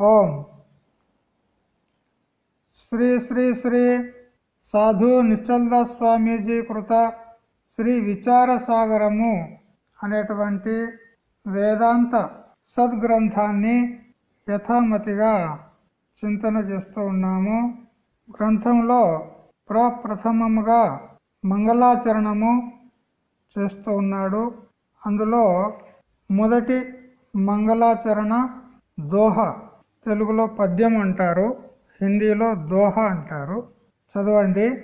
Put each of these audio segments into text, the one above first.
ఓం. శ్రీ శ్రీ శ్రీ సాధు నిశ్చల్ద స్వామీజీ కృత శ్రీ విచార సాగరము అనేటువంటి వేదాంత సద్గ్రంథాన్ని యథామతిగా చింతన చేస్తూ ఉన్నాము. గ్రంథంలో ప్రప్రథమముగా మంగళాచరణము చేస్తూ ఉన్నాడు. అందులో మొదటి మంగళాచరణ దోహ. తెలుగులో పద్యం అంటారు హిందీలో దోహ అంటారు. చదవండి.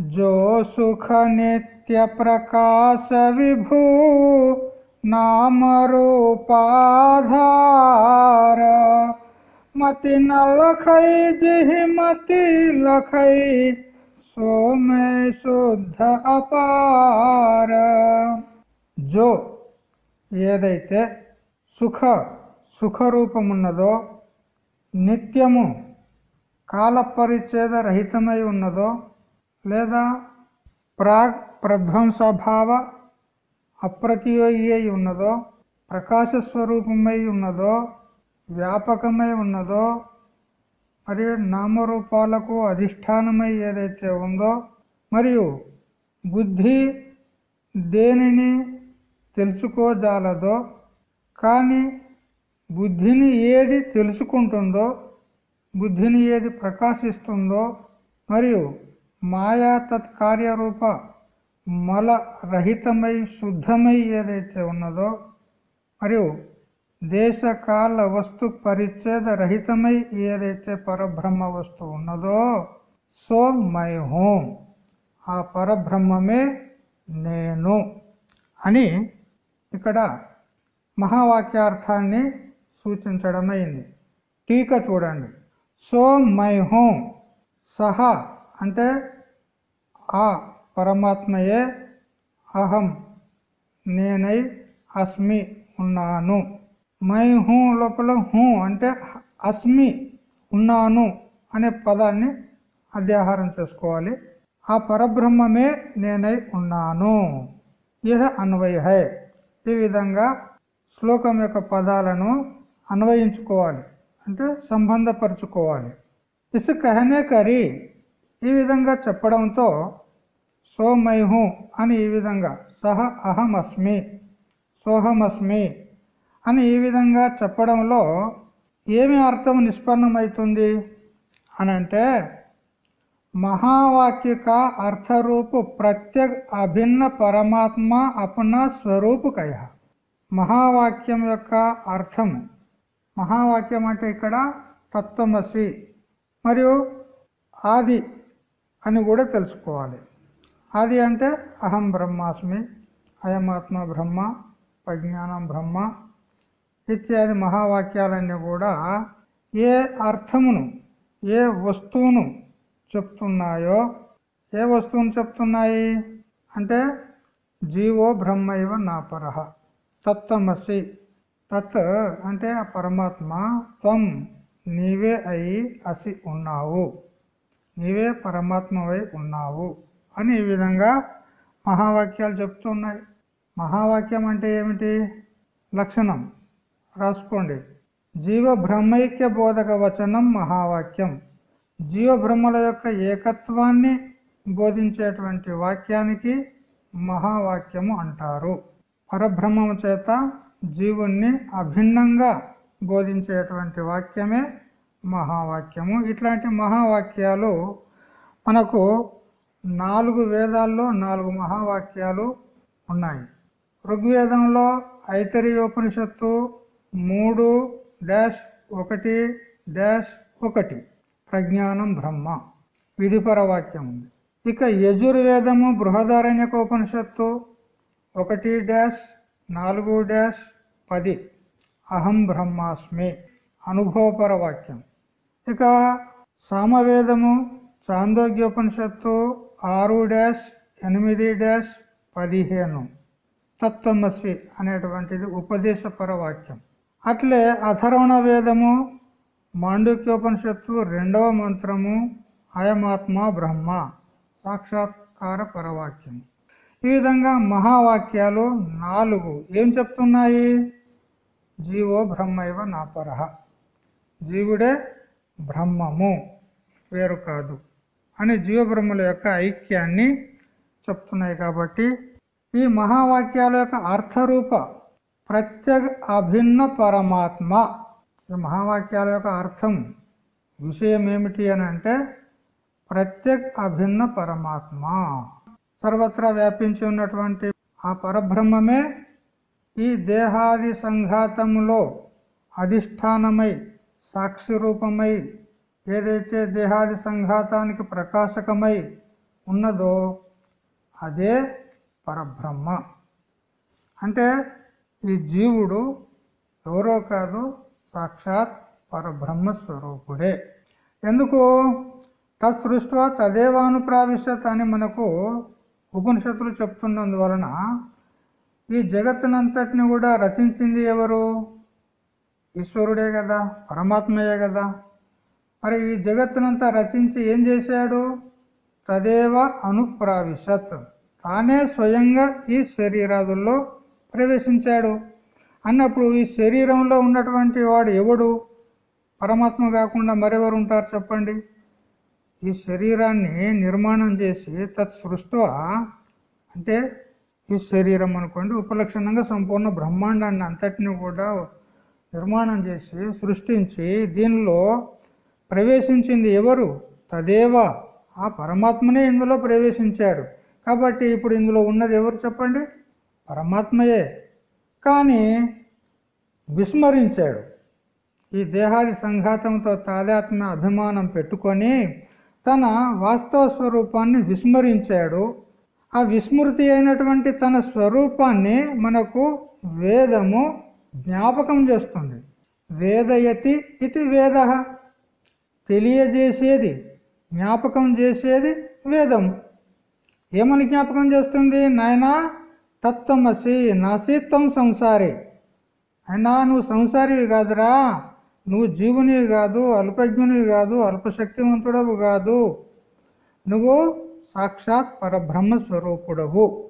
జో సుఖ నిత్య ప్రకాశ విభూ నామరూపాధార. మతి నలఖై జిహి మతి లఖై సోమే శుద్ధ అపార. జో ఏదైతే సుఖ సుఖరూపమున్నదో నిత్యము కాలపరిచ్ఛేద రహితమై ఉన్నదో లేదా ప్రాగ్ ప్రధ్వంసభావ అప్రతియోగి అయి ఉన్నదో ప్రకాశ స్వరూపమై ఉన్నదో వ్యాపకమై ఉన్నదో మరియు నామరూపాలకు అధిష్టానమై ఏదైతే ఉందో మరియు బుద్ధి దేనిని తెలుసుకోజాలదో కానీ బుద్ధిని ఏది తెలుసుకుంటుందో బుద్ధిని ఏది ప్రకాశిస్తుందో మరియు మాయా తత్కార్యరూప మల రహితమై శుద్ధమై ఏదైతే ఉన్నదో మరియు దేశకాల వస్తు పరిచ్ఛేద రహితమై ఏదైతే పరబ్రహ్మ వస్తువు ఉన్నదో సో మై హోం ఆ పరబ్రహ్మమే నేను అని ఇక్కడ మహావాక్యార్థాన్ని సూచించడమైంది టీక చూడండి. సో మై హోం సహా అంటే ఆ పరమాత్మయే అహం. నేనై అస్మి ఉన్నాను. మై హూ లోపల హూ అంటే అస్మి ఉన్నాను అనే పదాన్ని అధ్యాహారం చేసుకోవాలి. ఆ పరబ్రహ్మమే నేనై ఉన్నాను. ఇహ అన్వయ. హై ఈ విధంగా శ్లోకం యొక్క పదాలను అన్వయించుకోవాలి అంటే సంబంధపరుచుకోవాలి ఇసు కహనే కరి ఈ విధంగా చెప్పడంతో సోమైహు అని ఈ విధంగా సహ అహమస్మి సోహమస్మి అని ఈ విధంగా చెప్పడంలో ఏమి అర్థం నిష్పన్నమవుతుంది అని అంటే महावाक्य का अर्थ रूप प्रत्येक अभिन्न పరమాత్మ अपना స్వరూపు కయ మహావాక్యం యొక్క అర్థం మహావాక్యం అంటే ఇక్కడ తత్వమసి మరియు ఆది అని కూడా తెలుసుకోవాలి. ఆది అంటే అహం బ్రహ్మాస్మి అయమాత్మ బ్రహ్మ ప్రజ్ఞానం బ్రహ్మ ఇత్యాది మహావాక్యాలన్నీ కూడా ఏ అర్థమును ఏ వస్తువును చెప్తున్నాయో ఏ వస్తువును చెప్తున్నాయి? అంటే జీవో బ్రహ్మైవ నాపర తత్వమసి తత్ అంటే ఆ పరమాత్మ త్వం నీవే అయి అసి ఉన్నావు. నీవే పరమాత్మవై ఉన్నావు అని ఈ విధంగా మహావాక్యాలు చెప్తున్నాయి మహావాక్యం అంటే ఏమిటి? లక్షణం. రాసుకోండి. జీవ బ్రహ్మైక్య బోధక వచనం మహావాక్యం. జీవ బ్రహ్మల యొక్క ఏకత్వాన్ని బోధించేటువంటి వాక్యానికి మహావాక్యము అంటారు. పరబ్రహ్మము చేత జీవుణ్ణి అభిన్నంగా బోధించేటువంటి వాక్యమే మహావాక్యము. ఇట్లాంటి మహావాక్యాలు మనకు నాలుగు వేదాల్లో నాలుగు మహావాక్యాలు ఉన్నాయి. ఋగ్వేదంలో ఐతరియోపనిషత్తు మూడు డాష్ ఒకటి డాష్ ఒకటి. ప్రజ్ఞానం బ్రహ్మ. విధిపర వాక్యం ఉంది. ఇక యజుర్వేదము బృహదారణ్యక ఉపనిషత్తు ఒకటి డాష్ నాలుగు డాష్ పది. అహం బ్రహ్మాస్మి. అనుభవపర వాక్యం ఇక సామవేదము చాందోగ్యోపనిషత్తు ఆరు డాష్ ఎనిమిది డాష్ పదిహేను. తత్వమసి అనేటువంటిది ఉపదేశపర వాక్యం అట్లే అథర్వణ వేదము మాండుక్యోపనిషత్తు రెండవ మంత్రము అయమాత్మ బ్రహ్మ. సాక్షాత్కార పరవాక్యం ఈ విధంగా మహావాక్యాలు నాలుగు ఏం చెప్తున్నాయి? జీవో బ్రహ్మైవ నాపరహ. జీవుడే బ్రహ్మము. వేరు కాదు. అని జీవబ్రహ్మల యొక్క ఐక్యాన్ని చెప్తున్నాయి కాబట్టి ఈ మహావాక్యాల యొక్క అర్థరూప ప్రత్యేక అభిన్న పరమాత్మ. ఈ మహావాక్యాల యొక్క అర్థం విషయం ఏమిటి అని అంటే ప్రత్యేక అభిన్న పరమాత్మ. సర్వత్రా వ్యాపించి ఉన్నటువంటి ఆ పరబ్రహ్మమే ఈ దేహాది సంఘాతంలో అధిష్టానమై సాక్షి రూపమై ఏదైతే దేహాది సంఘాతానికి ప్రకాశకమై ఉన్నదో అదే పరబ్రహ్మ. అంటే ఈ జీవుడు ఎవరో కాదు సాక్షాత్ పరబ్రహ్మ స్వరూపుడే ఎందుకు తత్సృష్ట తదేవానుప్రావిశత్ అని మనకు ఉపనిషత్తులు చెప్తున్నందువలన ఈ జగత్తునంతటిని కూడా రచించింది ఎవరు? ఈశ్వరుడే కదా పరమాత్మయే కదా. మరి ఈ జగత్తునంతా రచించి ఏం చేశాడు? తదేవ అనుప్రావిశత్. తానే స్వయంగా ఈ శరీరాదుల్లో ప్రవేశించాడు. అన్నప్పుడు ఈ శరీరంలో ఉన్నటువంటి వాడు ఎవడు? పరమాత్మ కాకుండా మరెవరు ఉంటారు చెప్పండి? ఈ శరీరాన్ని నిర్మాణం చేసి తత్ సృష్ట అంటే ఈ శరీరం అనుకోండి ఉపలక్షణంగా సంపూర్ణ బ్రహ్మాండాన్ని అంతటిని కూడా నిర్మాణం చేసి సృష్టించి దీనిలో ప్రవేశించింది ఎవరు? తదేవ. ఆ పరమాత్మనే ఇందులో ప్రవేశించాడు. కాబట్టి ఇప్పుడు ఇందులో ఉన్నది ఎవరు చెప్పండి? పరమాత్మయే. కానీ విస్మరించాడు. ఈ దేహాది సంఘాతంతో తాదాత్మ్య అభిమానం పెట్టుకొని తన వాస్తవ స్వరూపాన్ని విస్మరించాడు. ఆ విస్మృతి అయినటువంటి తన స్వరూపాన్ని మనకు వేదము జ్ఞాపకం చేస్తుంది. వేదయతి ఇది వేద. తెలియజేసేది జ్ఞాపకం చేసేది వేదం ఏమని జ్ఞాపకం చేస్తుంది? నాయనా తత్వమసి నాసిత్వం సంసారి. అయినా నువ్వు సంసారివి కాదురా. నువ్వు జీవునివి కాదు అల్పజ్ఞునివి కాదు అల్పశక్తివంతుడవు కాదు. నువ్వు సాక్షాత్ పరబ్రహ్మ స్వరూపుడవు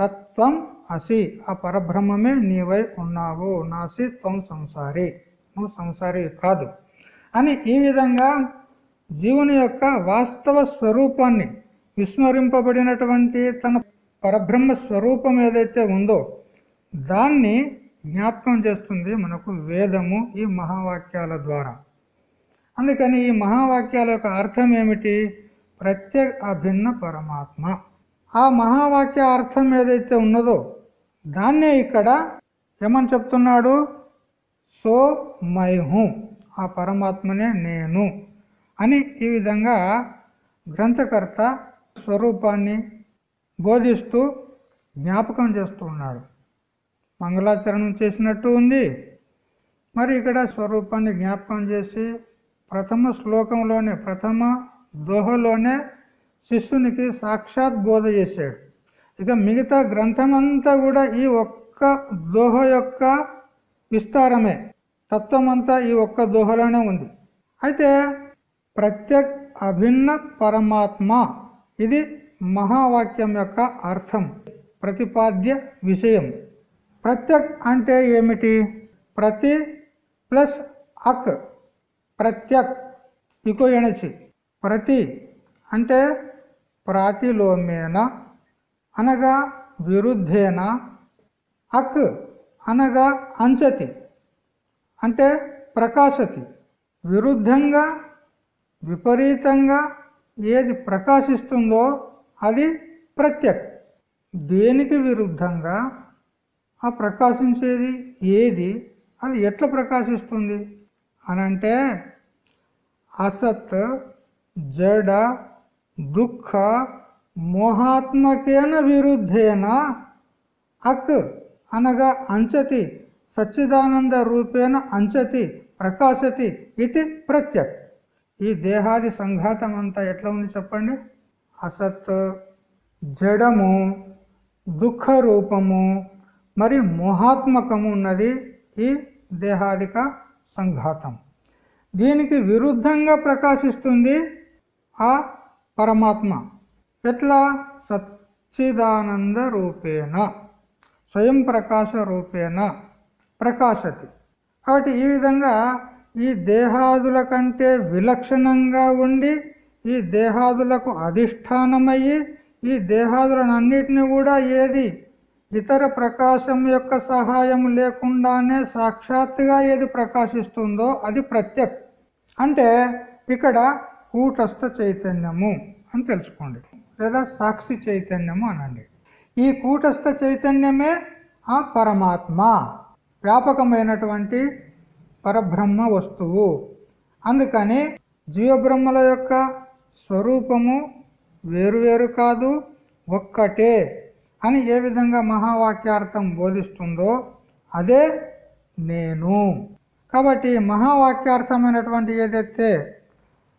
తత్వం అసి ఆ పరబ్రహ్మమే నీవై ఉన్నావు. నాసి త్వం సంసారి. నువ్వు సంసారి కాదు. అని ఈ విధంగా జీవుని యొక్క వాస్తవ స్వరూపాన్ని విస్మరింపబడినటువంటి తన పరబ్రహ్మ స్వరూపం ఏదైతే ఉందో దాన్ని జ్ఞాపకం చేస్తుంది మనకు వేదము ఈ మహావాక్యాల ద్వారా. అందుకని ఈ మహావాక్యాల యొక్క అర్థం ఏమిటి? ప్రత్యేక అభిన్న పరమాత్మ. ఆ మహావాక్య అర్థం ఏదైతే ఉన్నదో దాన్నే ఇక్కడ ఏమని చెప్తున్నాడు? సో మైహు ఆ పరమాత్మనే నేను అని ఈ విధంగా గ్రంథకర్త స్వరూపాన్ని బోధిస్తూ జ్ఞాపకం చేస్తూ ఉన్నాడు. మంగళాచరణం చేసినట్టు ఉంది. మరి ఇక్కడ స్వరూపాన్ని జ్ఞాపకం చేసి ప్రథమ శ్లోకంలోనే ప్రథమ దోహలోనే శిష్యునికి సాక్షాత్ బోధ చేశాడు. ఇక మిగతా గ్రంథమంతా కూడా ఈ ఒక్క దోహ యొక్క విస్తారమే. తత్వమంతా ఈ ఒక్క దోహలోనే ఉంది. అయితే ప్రత్యక్ అభిన్న పరమాత్మ ఇది మహావాక్యం యొక్క అర్థం ప్రతిపాద్య విషయం. ప్రత్యక్ అంటే ఏమిటి? ప్రతి ప్లస్ అక్ ప్రత్యక్ ఇకో ఎణచి ప్రతి అంటే ప్రాతిలోమేన అనగా విరుద్ధేన. అక్ అనగా అంచతి అంటే ప్రకాశతి. విరుద్ధంగా విపరీతంగా ఏది ప్రకాశిస్తుందో అది ప్రత్యక్. దేనికి విరుద్ధంగా? ఆ ప్రకాశించేది ఏది? అది ఎట్లా ప్రకాశిస్తుంది? అనంటే అసత్ జడ దుఃఖ మోహాత్మకేన విరుద్ధేన అక్ అనగా అంచతి సచ్చిదానంద రూపేణ అంచతి ప్రకాశతి ఇది ప్రత్యక్. ఈ దేహాది సంఘాతం అంతా ఎట్లా ఉంది చెప్పండి? అసత్ జడము దుఃఖ రూపము మరి మోహాత్మకము ఉన్నది ఈ దేహాదిక సంఘాతం. దీనికి విరుద్ధంగా ప్రకాశిస్తుంది ఆ పరమాత్మ. ఎట్లా? సచ్చిదానంద రూపేణ. స్వయం ప్రకాశ రూపేణ. ప్రకాశతి. కాబట్టి ఈ విధంగా ఈ దేహాదుల కంటే విలక్షణంగా ఉండి ఈ దేహాదులకు అధిష్టానమయ్యి ఈ దేహాదులనన్నిటిని కూడా ఏది ఇతర ప్రకాశం యొక్క సహాయం లేకుండానే సాక్షాత్తుగా ఏది ప్రకాశిస్తుందో అది ప్రత్యక్. అంటే ఇక్కడ కూటస్థ చైతన్యము అని తెలుసుకోండి. లేదా సాక్షి చైతన్యము అనండి. ఈ కూటస్థ చైతన్యమే ఆ పరమాత్మ వ్యాపకమైనటువంటి పరబ్రహ్మ వస్తువు. అందుకని జీవబ్రహ్మల యొక్క స్వరూపము వేరువేరు కాదు ఒక్కటే. అని ఏ విధంగా మహావాక్యార్థం బోధిస్తుందో అదే నేను. కాబట్టి మహావాక్యార్థమైనటువంటి ఏదైతే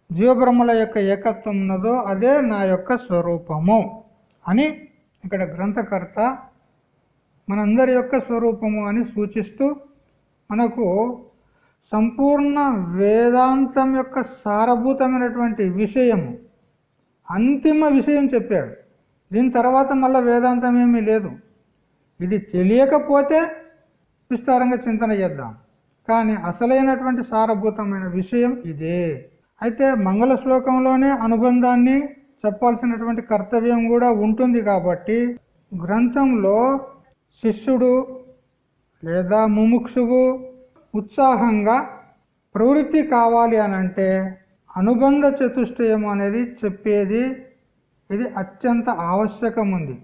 జీవబ్రహ్మల యొక్క ఏకత్వం ఉన్నదో అదే నా యొక్క స్వరూపము అని ఇక్కడ గ్రంథకర్త మనందరి యొక్క స్వరూపము అని సూచిస్తూ మనకు సంపూర్ణ వేదాంతం యొక్క సారభూతమైనటువంటి విషయము అంతిమ విషయం చెప్పాడు. దీని తర్వాత మళ్ళీ వేదాంతం ఏమీ లేదు. ఇది తెలియకపోతే విస్తారంగా చింతన చేద్దాం. కానీ అసలైనటువంటి సారభూతమైన విషయం ఇదే. అయితే మంగళ శ్లోకంలోనే అనుబంధాన్ని చెప్పాల్సినటువంటి కర్తవ్యం కూడా ఉంటుంది కాబట్టి గ్రంథంలో శిష్యుడు లేదా ముముక్షువు ఉత్సాహంగా ప్రవృత్తి కావాలి అనంటే అనుబంధ చతుష్టయం అనేది చెప్పేది ఇది అత్యంత ఆవశ్యకం ఉంది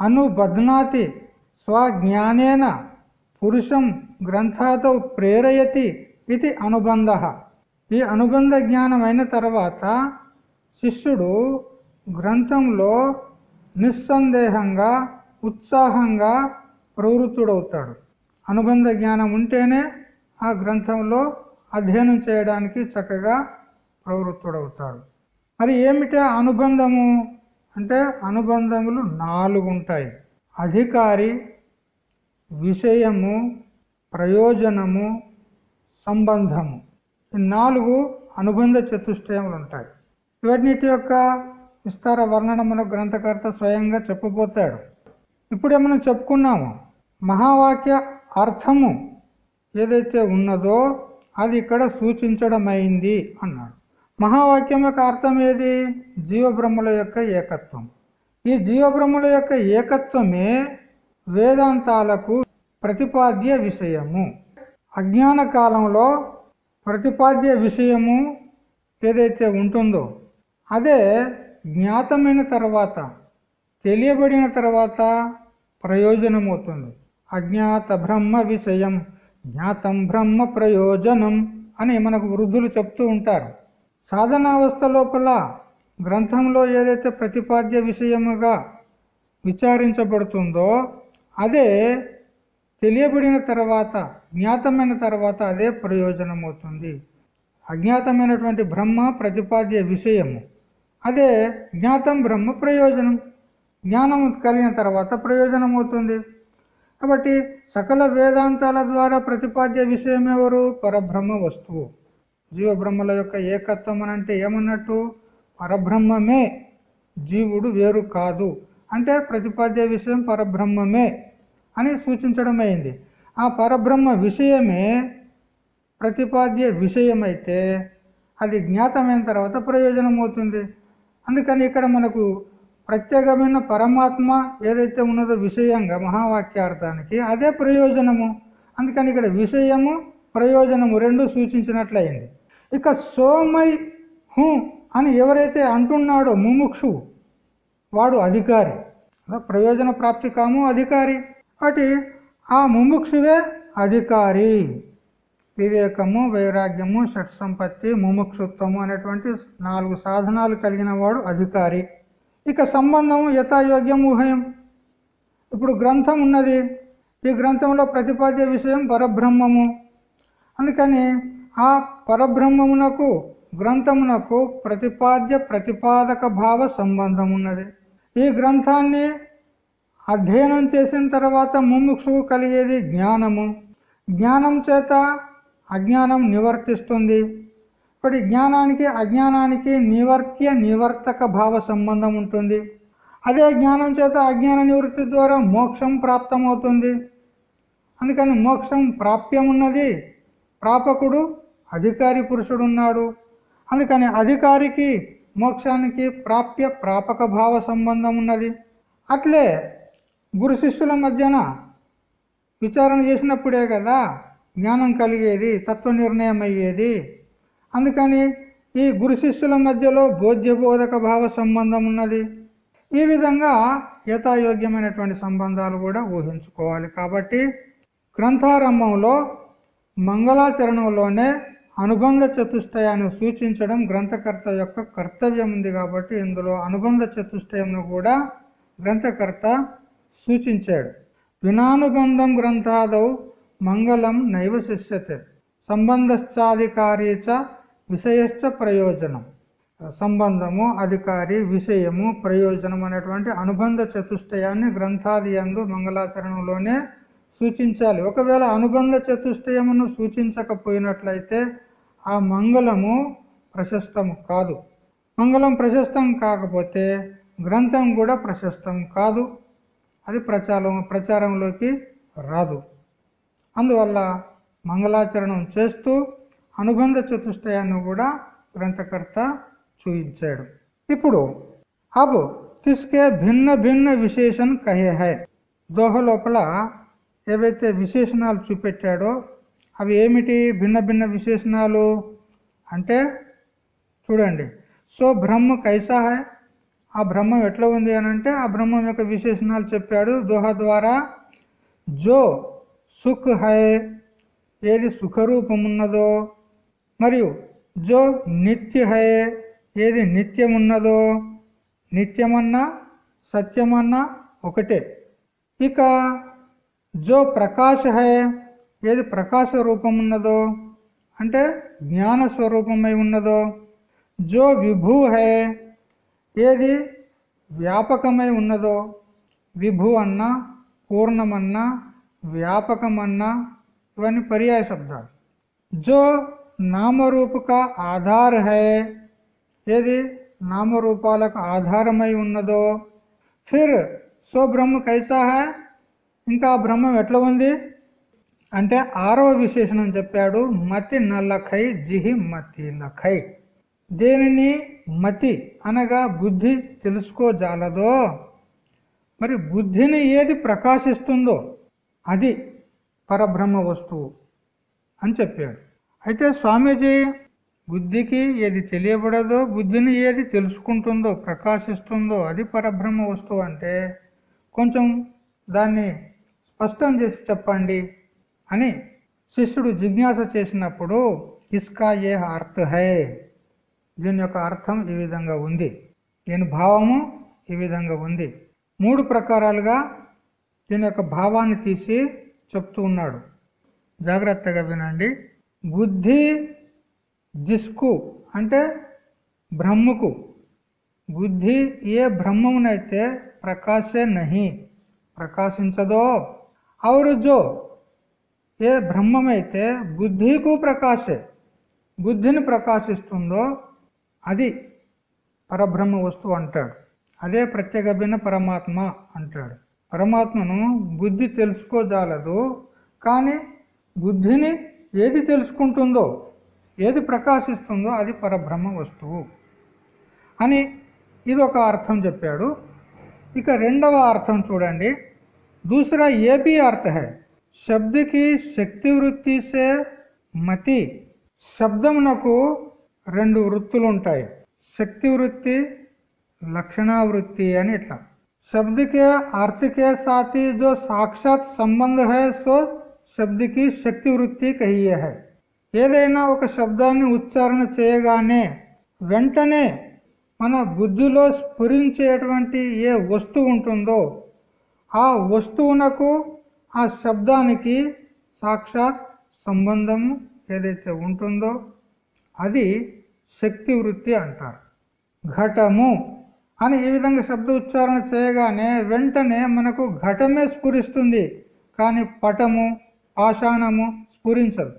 అనుబధ్నాతి స్వజ్ఞానేన పురుషం గ్రంథాతో ప్రేరయతి ఇది అనుబంధ. ఈ అనుబంధ జ్ఞానం అయిన తర్వాత శిష్యుడు గ్రంథంలో నిస్సందేహంగా ఉత్సాహంగా ప్రవృత్తుడవుతాడు. అనుబంధ జ్ఞానం ఉంటేనే ఆ గ్రంథంలో అధ్యయనం చేయడానికి చక్కగా ప్రవృత్తుడవుతాడు. మరి ఏమిటా అనుబంధము? అంటే అనుబంధములు నాలుగు ఉంటాయి అధికారి విషయము ప్రయోజనము సంబంధము. ఈ నాలుగు అనుబంధ చతుష్టయములు ఉంటాయి ఇవన్నిటి యొక్క విస్తార వర్ణన మన గ్రంథకర్త స్వయంగా చెప్పబోతాడు ఇప్పుడే మనం చెప్పుకున్నాము? మహావాక్య అర్థము ఏదైతే ఉన్నదో అది ఇక్కడ సూచించడమైంది అన్నాడు. మహావాక్యం యొక్క అర్థం ఏది? జీవబ్రహ్మల యొక్క ఏకత్వం. ఈ జీవబ్రహ్మల యొక్క ఏకత్వమే వేదాంతాలకు ప్రతిపాద్య విషయము. అజ్ఞాన కాలంలో ప్రతిపాద్య విషయము ఏదైతే ఉంటుందో అదే జ్ఞాతమైన తర్వాత తెలియబడిన తర్వాత ప్రయోజనం అవుతుంది అజ్ఞాత బ్రహ్మ విషయం జ్ఞాతం బ్రహ్మ ప్రయోజనం అని మనకు వృద్ధులు చెప్తూ ఉంటారు. సాధనావస్థ లోపల గ్రంథంలో ఏదైతే ప్రతిపాద్య విషయముగా విచారించబడుతుందో అదే తెలియబడిన తర్వాత జ్ఞాతమైన తర్వాత అదే ప్రయోజనం అవుతుంది అజ్ఞాతమైనటువంటి బ్రహ్మ ప్రతిపాద్య విషయము. అదే జ్ఞాతం బ్రహ్మ ప్రయోజనం. జ్ఞానం కలిగిన తర్వాత ప్రయోజనం అవుతుంది కాబట్టి సకల వేదాంతాల ద్వారా ప్రతిపాద్య విషయం ఎవరు పరబ్రహ్మ వస్తువు. జీవబ్రహ్మల యొక్క ఏకత్వం అని అంటే ఏమన్నట్టు? పరబ్రహ్మమే. జీవుడు వేరు కాదు. అంటే ప్రతిపాద్య విషయం పరబ్రహ్మమే అని సూచించడం అయింది ఆ పరబ్రహ్మ విషయమే ప్రతిపాద్య విషయమైతే అది జ్ఞాతమైన తర్వాత ప్రయోజనం అవుతుంది అందుకని ఇక్కడ మనకు ప్రత్యేకమైన పరమాత్మ ఏదైతే ఉన్నదో విషయంగా మహావాక్యార్థానికి అదే ప్రయోజనము. అందుకని ఇక్కడ విషయము ప్రయోజనము రెండు సూచించినట్లయింది. ఇక సోమై హూ అని ఎవరైతే అంటున్నాడో ముముక్షు వాడు అధికారి. ప్రయోజన ప్రాప్తి కాము అధికారి. అటు ఆ ముముక్షువే అధికారి. వివేకము వైరాగ్యము షట్ సంపత్తి ముముక్షుత్వము అనేటువంటి నాలుగు సాధనాలు కలిగిన వాడు అధికారి. ఇక సంబంధము యథాయోగ్యం ఊహయం ఇప్పుడు గ్రంథం ఉన్నది. ఈ గ్రంథంలో ప్రతిపాద్య విషయం పరబ్రహ్మము. అందుకని ఆ పరబ్రహ్మమునకు గ్రంథమునకు ప్రతిపాద్య ప్రతిపాదక భావ సంబంధం ఉన్నది ఈ గ్రంథాన్ని అధ్యయనం చేసిన తర్వాత ముముక్షువు కలిగేది జ్ఞానము. జ్ఞానం చేత అజ్ఞానం నివర్తిస్తుంది. ఇప్పుడు జ్ఞానానికి అజ్ఞానానికి నివర్త్య నివర్తక భావ సంబంధం ఉంటుంది. అదే జ్ఞానం చేత అజ్ఞాన నివృత్తి ద్వారా మోక్షం ప్రాప్తమవుతుంది. అందుకని మోక్షం ప్రాప్యమున్నది ప్రాపకుడు అధికారి పురుషుడు ఉన్నాడు అందుకని అధికారికి మోక్షానికి ప్రాప్య ప్రాపక భావ సంబంధం ఉన్నది. అట్లే గురు శిష్యుల మధ్యన విచారణ చేసినప్పుడే కదా జ్ఞానం కలిగేది తత్వ నిర్ణయం అయ్యేది అందుకని ఈ గురు శిష్యుల మధ్యలో బోధ్యబోధక భావ సంబంధం ఉన్నది. ఈ విధంగా యథాయోగ్యమైనటువంటి సంబంధాలు కూడా ఊహించుకోవాలి. కాబట్టి గ్రంథారంభంలో మంగళాచరణంలోనే అనుబంధ చతుష్టయాన్ని సూచించడం గ్రంథకర్త యొక్క కర్తవ్యం ఉంది కాబట్టి ఇందులో అనుబంధ చతుష్టయంను కూడా గ్రంథకర్త సూచించాడు. వినానుబంధం గ్రంథాదౌ మంగళం నైవ శిష్యతే సంబంధశ్చాధికారీ చ విషయశ్చ ప్రయోజనం. సంబంధము అధికారి విషయము ప్రయోజనం అనేటువంటి అనుబంధ చతుష్టయాన్ని గ్రంథాది అందు మంగళాచరణంలోనే సూచించాలి. ఒకవేళ అనుబంధ చతుష్టయమును సూచించకపోయినట్లయితే ఆ మంగళము ప్రశస్తము కాదు. మంగళం ప్రశస్తం కాకపోతే గ్రంథం కూడా ప్రశస్తం కాదు. అది ప్రచారం ప్రచారంలోకి రాదు. అందువల్ల మంగళాచరణం చేస్తూ అనుబంధ చతుష్టయాన్ని కూడా గ్రంథకర్త చూపించాడు ఇప్పుడు అబ్ తిస్కే భిన్న భిన్న విశేషం కహే హై. దోహ లోపల ఏవైతే విశేషణాలు చూపెట్టాడో అవి ఏమిటి? భిన్న భిన్న విశేషణాలు అంటే చూడండి. సో బ్రహ్మ కైసా హై ఆ బ్రహ్మం ఎట్లా ఉంది అని అంటే ఆ బ్రహ్మం యొక్క విశేషణాలు చెప్పాడు. దోహ ద్వారా జో సుఖ్ హై ఏది సుఖరూపమున్నదో మరియు జో నిత్య హై ఏది నిత్యమున్నదో నిత్యమన్నా సత్యమన్నా ఒకటే. ఇక జో ప్రకాశ హై ఏది ప్రకాశ రూపం ఉన్నదో అంటే జ్ఞాన స్వరూపమై ఉన్నదో జో విభూ హై ఏది వ్యాపకమై ఉన్నదో విభు అన్నా పూర్ణమన్నా వ్యాపకమన్నా ఇవన్నీ పర్యాయ శబ్దాలు జో నామరూపక ఆధార్ హై ఏది నామరూపాలకు ఆధారమై ఉన్నదో ఫిర్ సో బ్రహ్మ కైసా ఇంకా బ్రహ్మం ఎట్లా ఉంది? అంటే ఆరవ విశేషణం చెప్పాడు మతి నల్లఖై జిహి మతి లఖై. దేనిని మతి అనగా బుద్ధి తెలుసుకోజాలదో? మరి బుద్ధిని ఏది ప్రకాశిస్తుందో అది పరబ్రహ్మ వస్తువు అని చెప్పాడు. అయితే స్వామీజీ బుద్ధికి ఏది తెలియబడదో బుద్ధిని ఏది తెలుసుకుంటుందో ప్రకాశిస్తుందో అది పరబ్రహ్మ వస్తువు అంటే కొంచెం దాన్ని స్పష్టం చేసి చెప్పండి అని శిష్యుడు జిజ్ఞాస చేసినప్పుడు ఇస్కా ఏ అర్థ హై? దీని యొక్క అర్థం ఈ విధంగా ఉంది. దీని భావము ఈ విధంగా ఉంది. మూడు ప్రకారాలుగా దీని యొక్క భావాన్ని తీసి చెప్తూ ఉన్నాడు. జాగ్రత్తగా వినండి. బుద్ధి జిస్కు అంటే బ్రహ్మకు. బుద్ధి ఏ బ్రహ్మమునైతే ప్రకాశే నహి ప్రకాశించదో ఔరు ఏ బ్రహ్మమైతే బుద్ధికు ప్రకాశే బుద్ధిని ప్రకాశిస్తుందో అది పరబ్రహ్మ వస్తువు అంటాడు అదే ప్రత్యేకమైన పరమాత్మ అంటాడు పరమాత్మను బుద్ధి తెలుసుకోజాలదు కానీ బుద్ధిని ఏది తెలుసుకుంటుందో ఏది ప్రకాశిస్తుందో అది పరబ్రహ్మ వస్తువు అని ఇది ఒక అర్థం చెప్పాడు ఇక రెండవ అర్థం చూడండి दूसरा ये भी अर्थ है शब्द की శక్తి వృత్తి సే మతి శబ్దమునకు రెండు వృత్తులు ఉంటాయి శక్తి వృత్తి లక్షణావృత్తి అని ఇట్లా शब्द के अर्थ के साथ ही जो साक्षात संबंध है सो शब्द की శక్తి వృత్తి కహియే है ఏదైనా ఒక శబ్దాన్ని ఉచ్చారణ చేయగానే వెంటనే మన బుద్ధిలో స్ఫురించేటువంటి ఏ వస్తువు ఉంటుందో ఆ వస్తువునకు ఆ శబ్దానికి సాక్షాత్ సంబంధము ఏదైతే ఉంటుందో అది శక్తి వృత్తి అంటారు. ఘటము అని ఈ విధంగా శబ్ద ఉచ్చారణ చేయగానే వెంటనే మనకు ఘటమే స్ఫురిస్తుంది కానీ పటము పాషాణము స్ఫురించదు.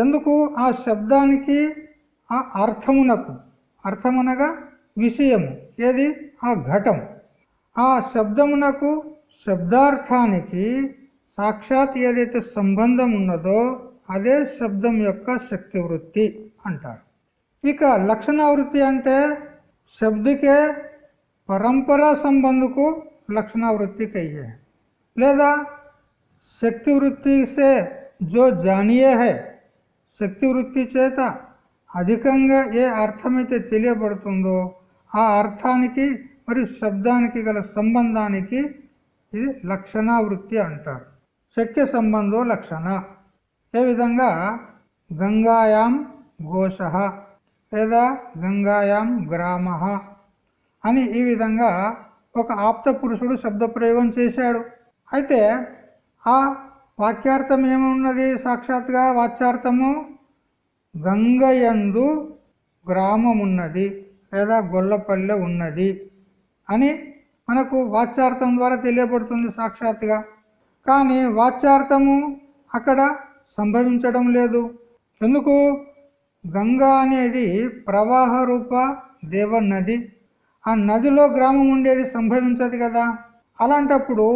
ఎందుకు? ఆ శబ్దానికి ఆ అర్థమునకు. అర్థమనగా విషయము. ఏది? ఆ ఘటం ఆ శబ్దమునకు శబ్దార్థానికి సాక్షాత్ ఏదైతే సంబంధం ఉన్నదో అదే శబ్దం యొక్క శక్తి వృత్తి అంటారు. ఇక లక్షణావృత్తి అంటే శబ్దకే పరంపరా సంబంధకు లక్షణావృత్తి కయ్యే. లేదా శక్తి వృత్తి సే జో జానియే హై. శక్తి వృత్తి చేత అధికంగా ఏ అర్థమైతే తెలియబడుతుందో ఆ అర్థానికి మరియు శబ్దానికి గల సంబంధానికి ఇది లక్షణావృత్తి అంటారు. శక్య సంబంధో లక్షణ. ఏ విధంగా? గంగాయాం ఘోష లేదా గంగాయాం గ్రామ అని ఈ విధంగా ఒక ఆప్త పురుషుడు శబ్ద ప్రయోగం చేశాడు. అయితే ఆ వాక్యార్థం ఏమున్నది? సాక్షాత్గా వాచ్యార్థము గంగయందు గ్రామమున్నది లేదా గొల్లపల్లె ఉన్నది అని మనకు వాచ్యార్థం ద్వారా తెలియబడుతుంది సాక్షాత్గా కానీ వాచ్యార్థము అక్కడ సంభవించడం లేదు. ఎందుకు? గంగా అనేది ప్రవాహ రూప దేవ నది. ఆ నదిలో గ్రామం ఉండేది సంభవించదు కదా. అలాంటప్పుడు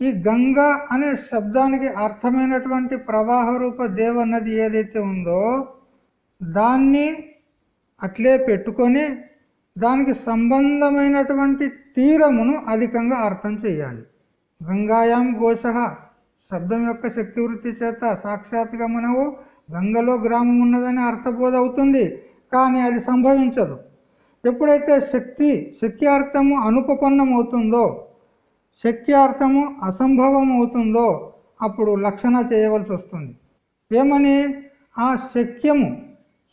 ఈ గంగ అనే శబ్దానికి అర్థమైనటువంటి ప్రవాహ రూప దేవ నది ఏదైతే ఉందో దాన్ని అట్లే పెట్టుకొని దానికి సంబంధమైనటువంటి తీరమును అధికంగా అర్థం చేయాలి. గంగాయాం ఘోష శబ్దం యొక్క శక్తి వృత్తి చేత సాక్షాత్గా మనము గంగలో గ్రామం ఉన్నదని అర్థబోధ అవుతుంది కానీ అది సంభవించదు. ఎప్పుడైతే శక్తి శక్యార్థము అనుపపన్నం అవుతుందో శక్యార్థము అసంభవం అవుతుందో అప్పుడు లక్షణ చేయవలసి వస్తుంది. ఏమని? ఆ శక్యము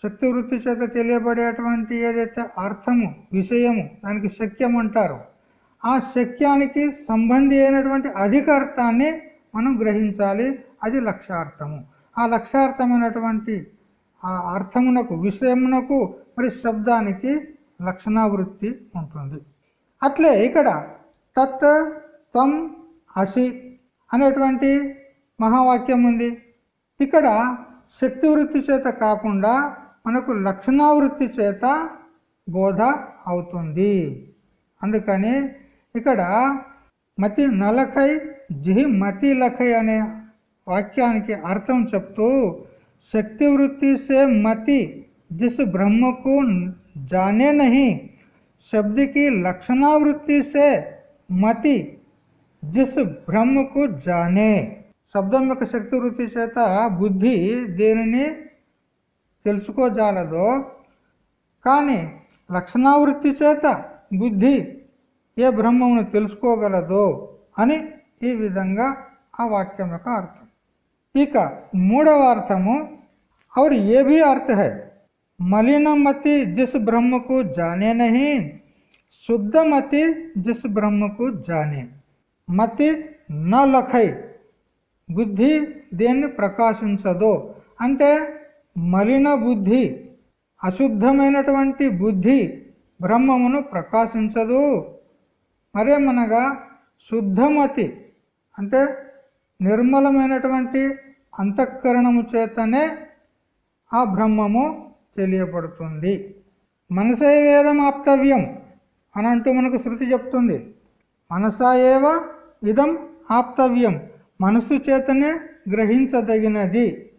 శక్తి వృత్తి చేత తెలియబడేటువంటి ఏదైతే అర్థము విషయము దానికి శక్యం అంటారు ఆ శక్యానికి సంబంధి అయినటువంటి అధిక అర్థాన్ని మనం గ్రహించాలి. అది లక్ష్యార్థము. ఆ లక్ష్యార్థమైనటువంటి ఆ అర్థమునకు విషయమునకు మరి శబ్దానికి లక్షణావృత్తి ఉంటుంది. అట్లే ఇక్కడ తత్ త్వం అసి అనేటువంటి మహావాక్యం ఉంది. ఇక్కడ శక్తి వృత్తి చేత కాకుండా మనకు లక్షణావృత్తి చేత బోధ అవుతుంది. అందుకని ఇక్కడ మతి నలకై జిహి మతి లఖై అనే వాక్యానికి అర్థం చెప్తూ శక్తి వృత్తి సే మతి जिस ब्रह्म को जाने नहीं शब्द की लक्षणावृत्ति से మతి జిస్ బ్రహ్మకు జానే శబ్దం యొక్క శక్తి వృత్తి చేత బుద్ధి దేనిని తెలుసుకోజాలదో కానీ లక్షణావృత్తి చేత బుద్ధి ఏ బ్రహ్మమును తెలుసుకోగలదో అని ఈ విధంగా ఆ వాక్యం యొక్క అర్థం ఇక మూడవ అర్థము और ये भी अर्थ है मलिनमति जिस ब्रह्म को जाने नहीं శుద్ధమతి జిస్ బ్రహ్మకు జానే మతి న లఖై బుద్ధి దేన్ని ప్రకాశించదో అంటే మలిన బుద్ధి అశుద్ధమైనటువంటి బుద్ధి బ్రహ్మమును ప్రకాశించదు మరేమనగా శుద్ధమతి అంటే నిర్మలమైనటువంటి అంతఃకరణము చేతనే ఆ బ్రహ్మము తెలియబడుతుంది. మనసే వేదం ఆప్తవ్యం అని అంటూ మనకు శృతి చెప్తుంది. మనసా ఏవ ఇదం ఆప్తవ్యం. మనసు చేతనే గ్రహించదగినది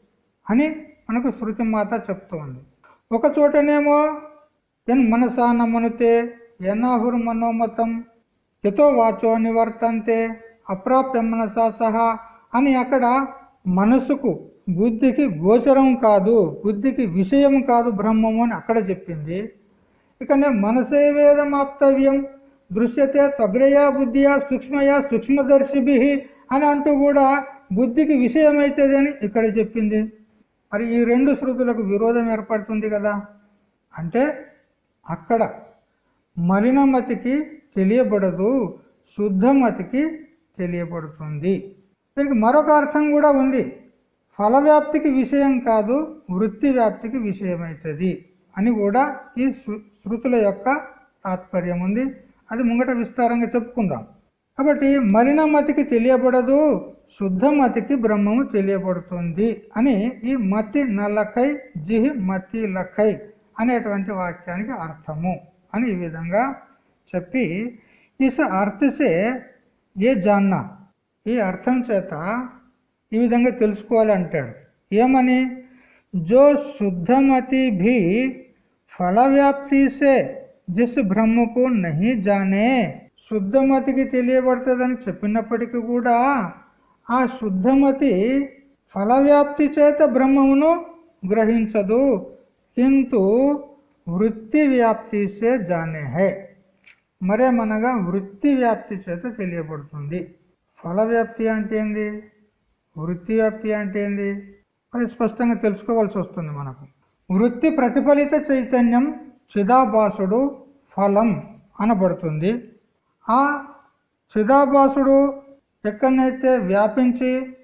అని మనకు శృతి మాత చెప్తోంది. ఒక చోటనేమో ఎన్ మనసా నమనుతే ఎన్నాహుర్ మనోమతం ఎతో వాచో నివర్తంతే అప్రాప్య మనసా సహా అని అక్కడ మనసుకు బుద్ధికి గోచరం కాదు బుద్ధికి విషయం కాదు బ్రహ్మము అని అక్కడ చెప్పింది. ఇకనే మనసే వేదమాప్తవ్యం దృశ్యతే త్వగ్రయా బుద్ధియా సూక్ష్మయా సూక్ష్మదర్శిభి అని అంటూ కూడా బుద్ధికి విషయమవుతుందని ఇక్కడ చెప్పింది. మరి ఈ రెండు శృతులకు విరోధం ఏర్పడుతుంది కదా? అంటే అక్కడ మలినమతికి తెలియబడదు శుద్ధమతికి తెలియబడుతుంది. దీనికి మరొక అర్థం కూడా ఉంది. ఫలవ్యాప్తికి విషయం కాదు వృత్తి వ్యాప్తికి విషయమవుతుంది అని కూడా ఈ శృతుల యొక్క తాత్పర్యం ఉంది. అది ముంగట విస్తారంగా చెప్పుకుందాం. కాబట్టి మలినమతికి తెలియబడదు శుద్ధమతికి బ్రహ్మము తెలియబడుతుంది అని ఈ మతి నలకై జిహి మతి లఖై అనేటువంటి వాక్యానికి అర్థము అని ఈ విధంగా चपी इस अर्थ से ये जानना यह अर्थम चेत यह विधा तेसमनी जो शुद्धमति भी फलव्याप्ति से जिस ब्रह्म को नहीं जाने शुद्धमति की तेयबड़ी चप्नपड़ी आ शुद्धमति फलव्याप्ति चेत ब्रह्म ग्रहितुद किंतु वृत्ति व्याप्ति से जाने है మరేమనగా వృత్తి వ్యాప్తి చేత తెలియబడుతుంది. ఫలవ్యాప్తి అంటే ఏంది? వృత్తి వ్యాప్తి అంటే ఏంది? అది స్పష్టంగా తెలుసుకోవాల్సి వస్తుంది మనకు. వృత్తి ప్రతిఫలిత చైతన్యం చిదాభాసుడు ఫలం అనబడుతుంది. ఆ చిదాభాసుడు ఎక్కడనైతే వ్యాపించి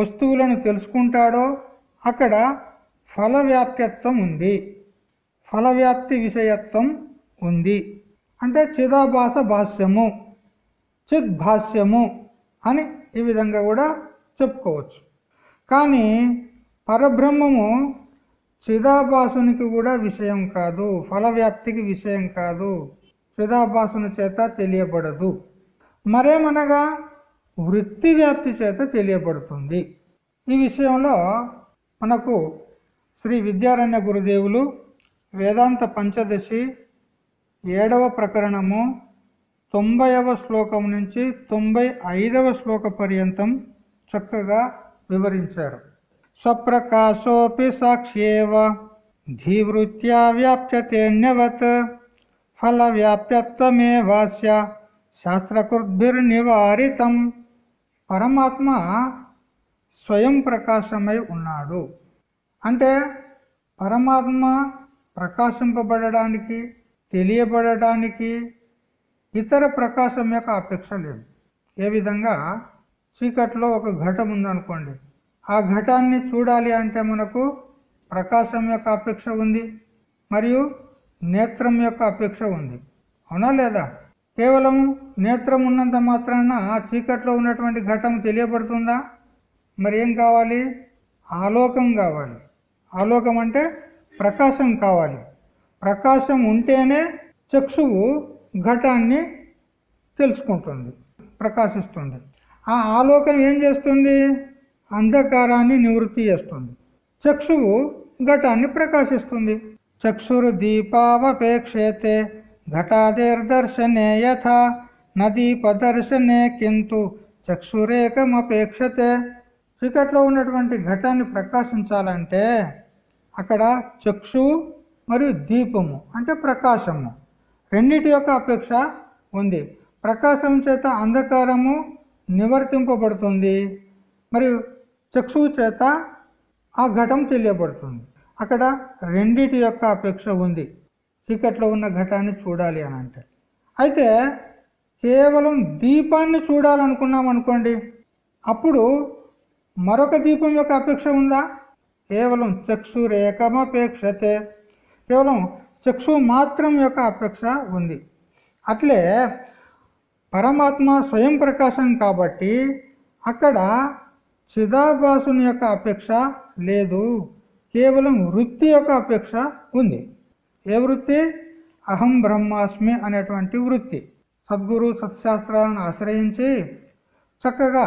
వస్తువులను తెలుసుకుంటాడో అక్కడ ఫల వ్యాప్యత్వం ఉంది. ఫలవ్యాప్తి విషయత్వం ఉంది. అంటే చిదాభాస భాష్యము చిద్భాష్యము అని ఈ విధంగా కూడా చెప్పుకోవచ్చు. కానీ పరబ్రహ్మము చిదాభాసునికి కూడా విషయం కాదు ఫలవ్యాప్తికి విషయం కాదు చిదాభాసుని చేత తెలియబడదు. మరేమనగా వృత్తి వ్యాప్తి చేత తెలియబడుతుంది. ఈ విషయంలో మనకు శ్రీ విద్యారణ్య గురుదేవులు వేదాంత పంచదశి ఏడవ ప్రకరణము తొంభైవ శ్లోకం నుంచి తొంభై ఐదవ శ్లోక పర్యంతం చక్కగా వివరించారు. స్వప్రకాశోపి సాక్ష్యేవ ధీవృత్యా వ్యాప్యతేన్యవత్ ఫల వ్యాప్యత్వమే వాస్య శాస్త్రకృద్భిర్నివారితం. పరమాత్మ స్వయం ప్రకాశమై ఉన్నాడు. అంటే పరమాత్మ ప్రకాశింపబడడానికి తెలియబడటానికి ఇతర ప్రకాశం యొక్క అపేక్ష లేదు. ఏ విధంగా? చీకట్లో ఒక ఘటం ఉందనుకోండి. ఆ ఘటాన్ని చూడాలి అంటే మనకు ప్రకాశం యొక్క అపేక్ష ఉంది మరియు నేత్రం యొక్క అపేక్ష ఉంది. అవునా లేదా? కేవలం నేత్రం ఉన్నంత మాత్రాన చీకట్లో ఉన్నటువంటి ఘటం తెలియబడుతుందా? మరి ఏం కావాలి? ఆలోకం కావాలి. ఆలోకం అంటే ప్రకాశం కావాలి. ప్రకాశం ఉంటేనే చక్షువు ఘటాన్ని తెలుసుకుంటుంది ప్రకాశిస్తుంది. ఆ ఆలోకం ఏం చేస్తుంది? అంధకారాన్ని నివృత్తి చేస్తుంది. చక్షువు ఘటాన్ని ప్రకాశిస్తుంది. చక్షురు దీపావపేక్షతే ఘటాదేర్దర్శనే యథా నదీపదర్శనే కింటు చక్షురేకమపేక్షతే. చీకట్లో ఉన్నటువంటి ఘటాన్ని ప్రకాశించాలంటే అక్కడ చక్షు మరియు దీపము అంటే ప్రకాశము. రెండిటి యొక్క అపేక్ష ఉంది. ప్రకాశం చేత అంధకారము నివర్తింపబడుతుంది మరియు చక్షువు చేత ఆ ఘటం తెలియబడుతుంది. అక్కడ రెండిటి యొక్క అపేక్ష ఉంది. చీకట్లో ఉన్న ఘటాన్ని చూడాలి అని అంటే. అయితే కేవలం దీపాన్ని చూడాలనుకున్నాం అనుకోండి అప్పుడు మరొక దీపం యొక్క అపేక్ష ఉందా? కేవలం చక్షురేకమపేక్షతే. కేవలం చక్షు మాత్రం యొక్క అపేక్ష ఉంది. అట్లే పరమాత్మ స్వయం ప్రకాశం కాబట్టి అక్కడ చిదాభాసుని యొక్క అపేక్ష లేదు. కేవలం వృత్తి యొక్క అపేక్ష ఉంది. ఏ వృత్తి? అహం బ్రహ్మాస్మి అనేటువంటి వృత్తి. సద్గురు సత్శాస్త్రాలను ఆశ్రయించి చక్కగా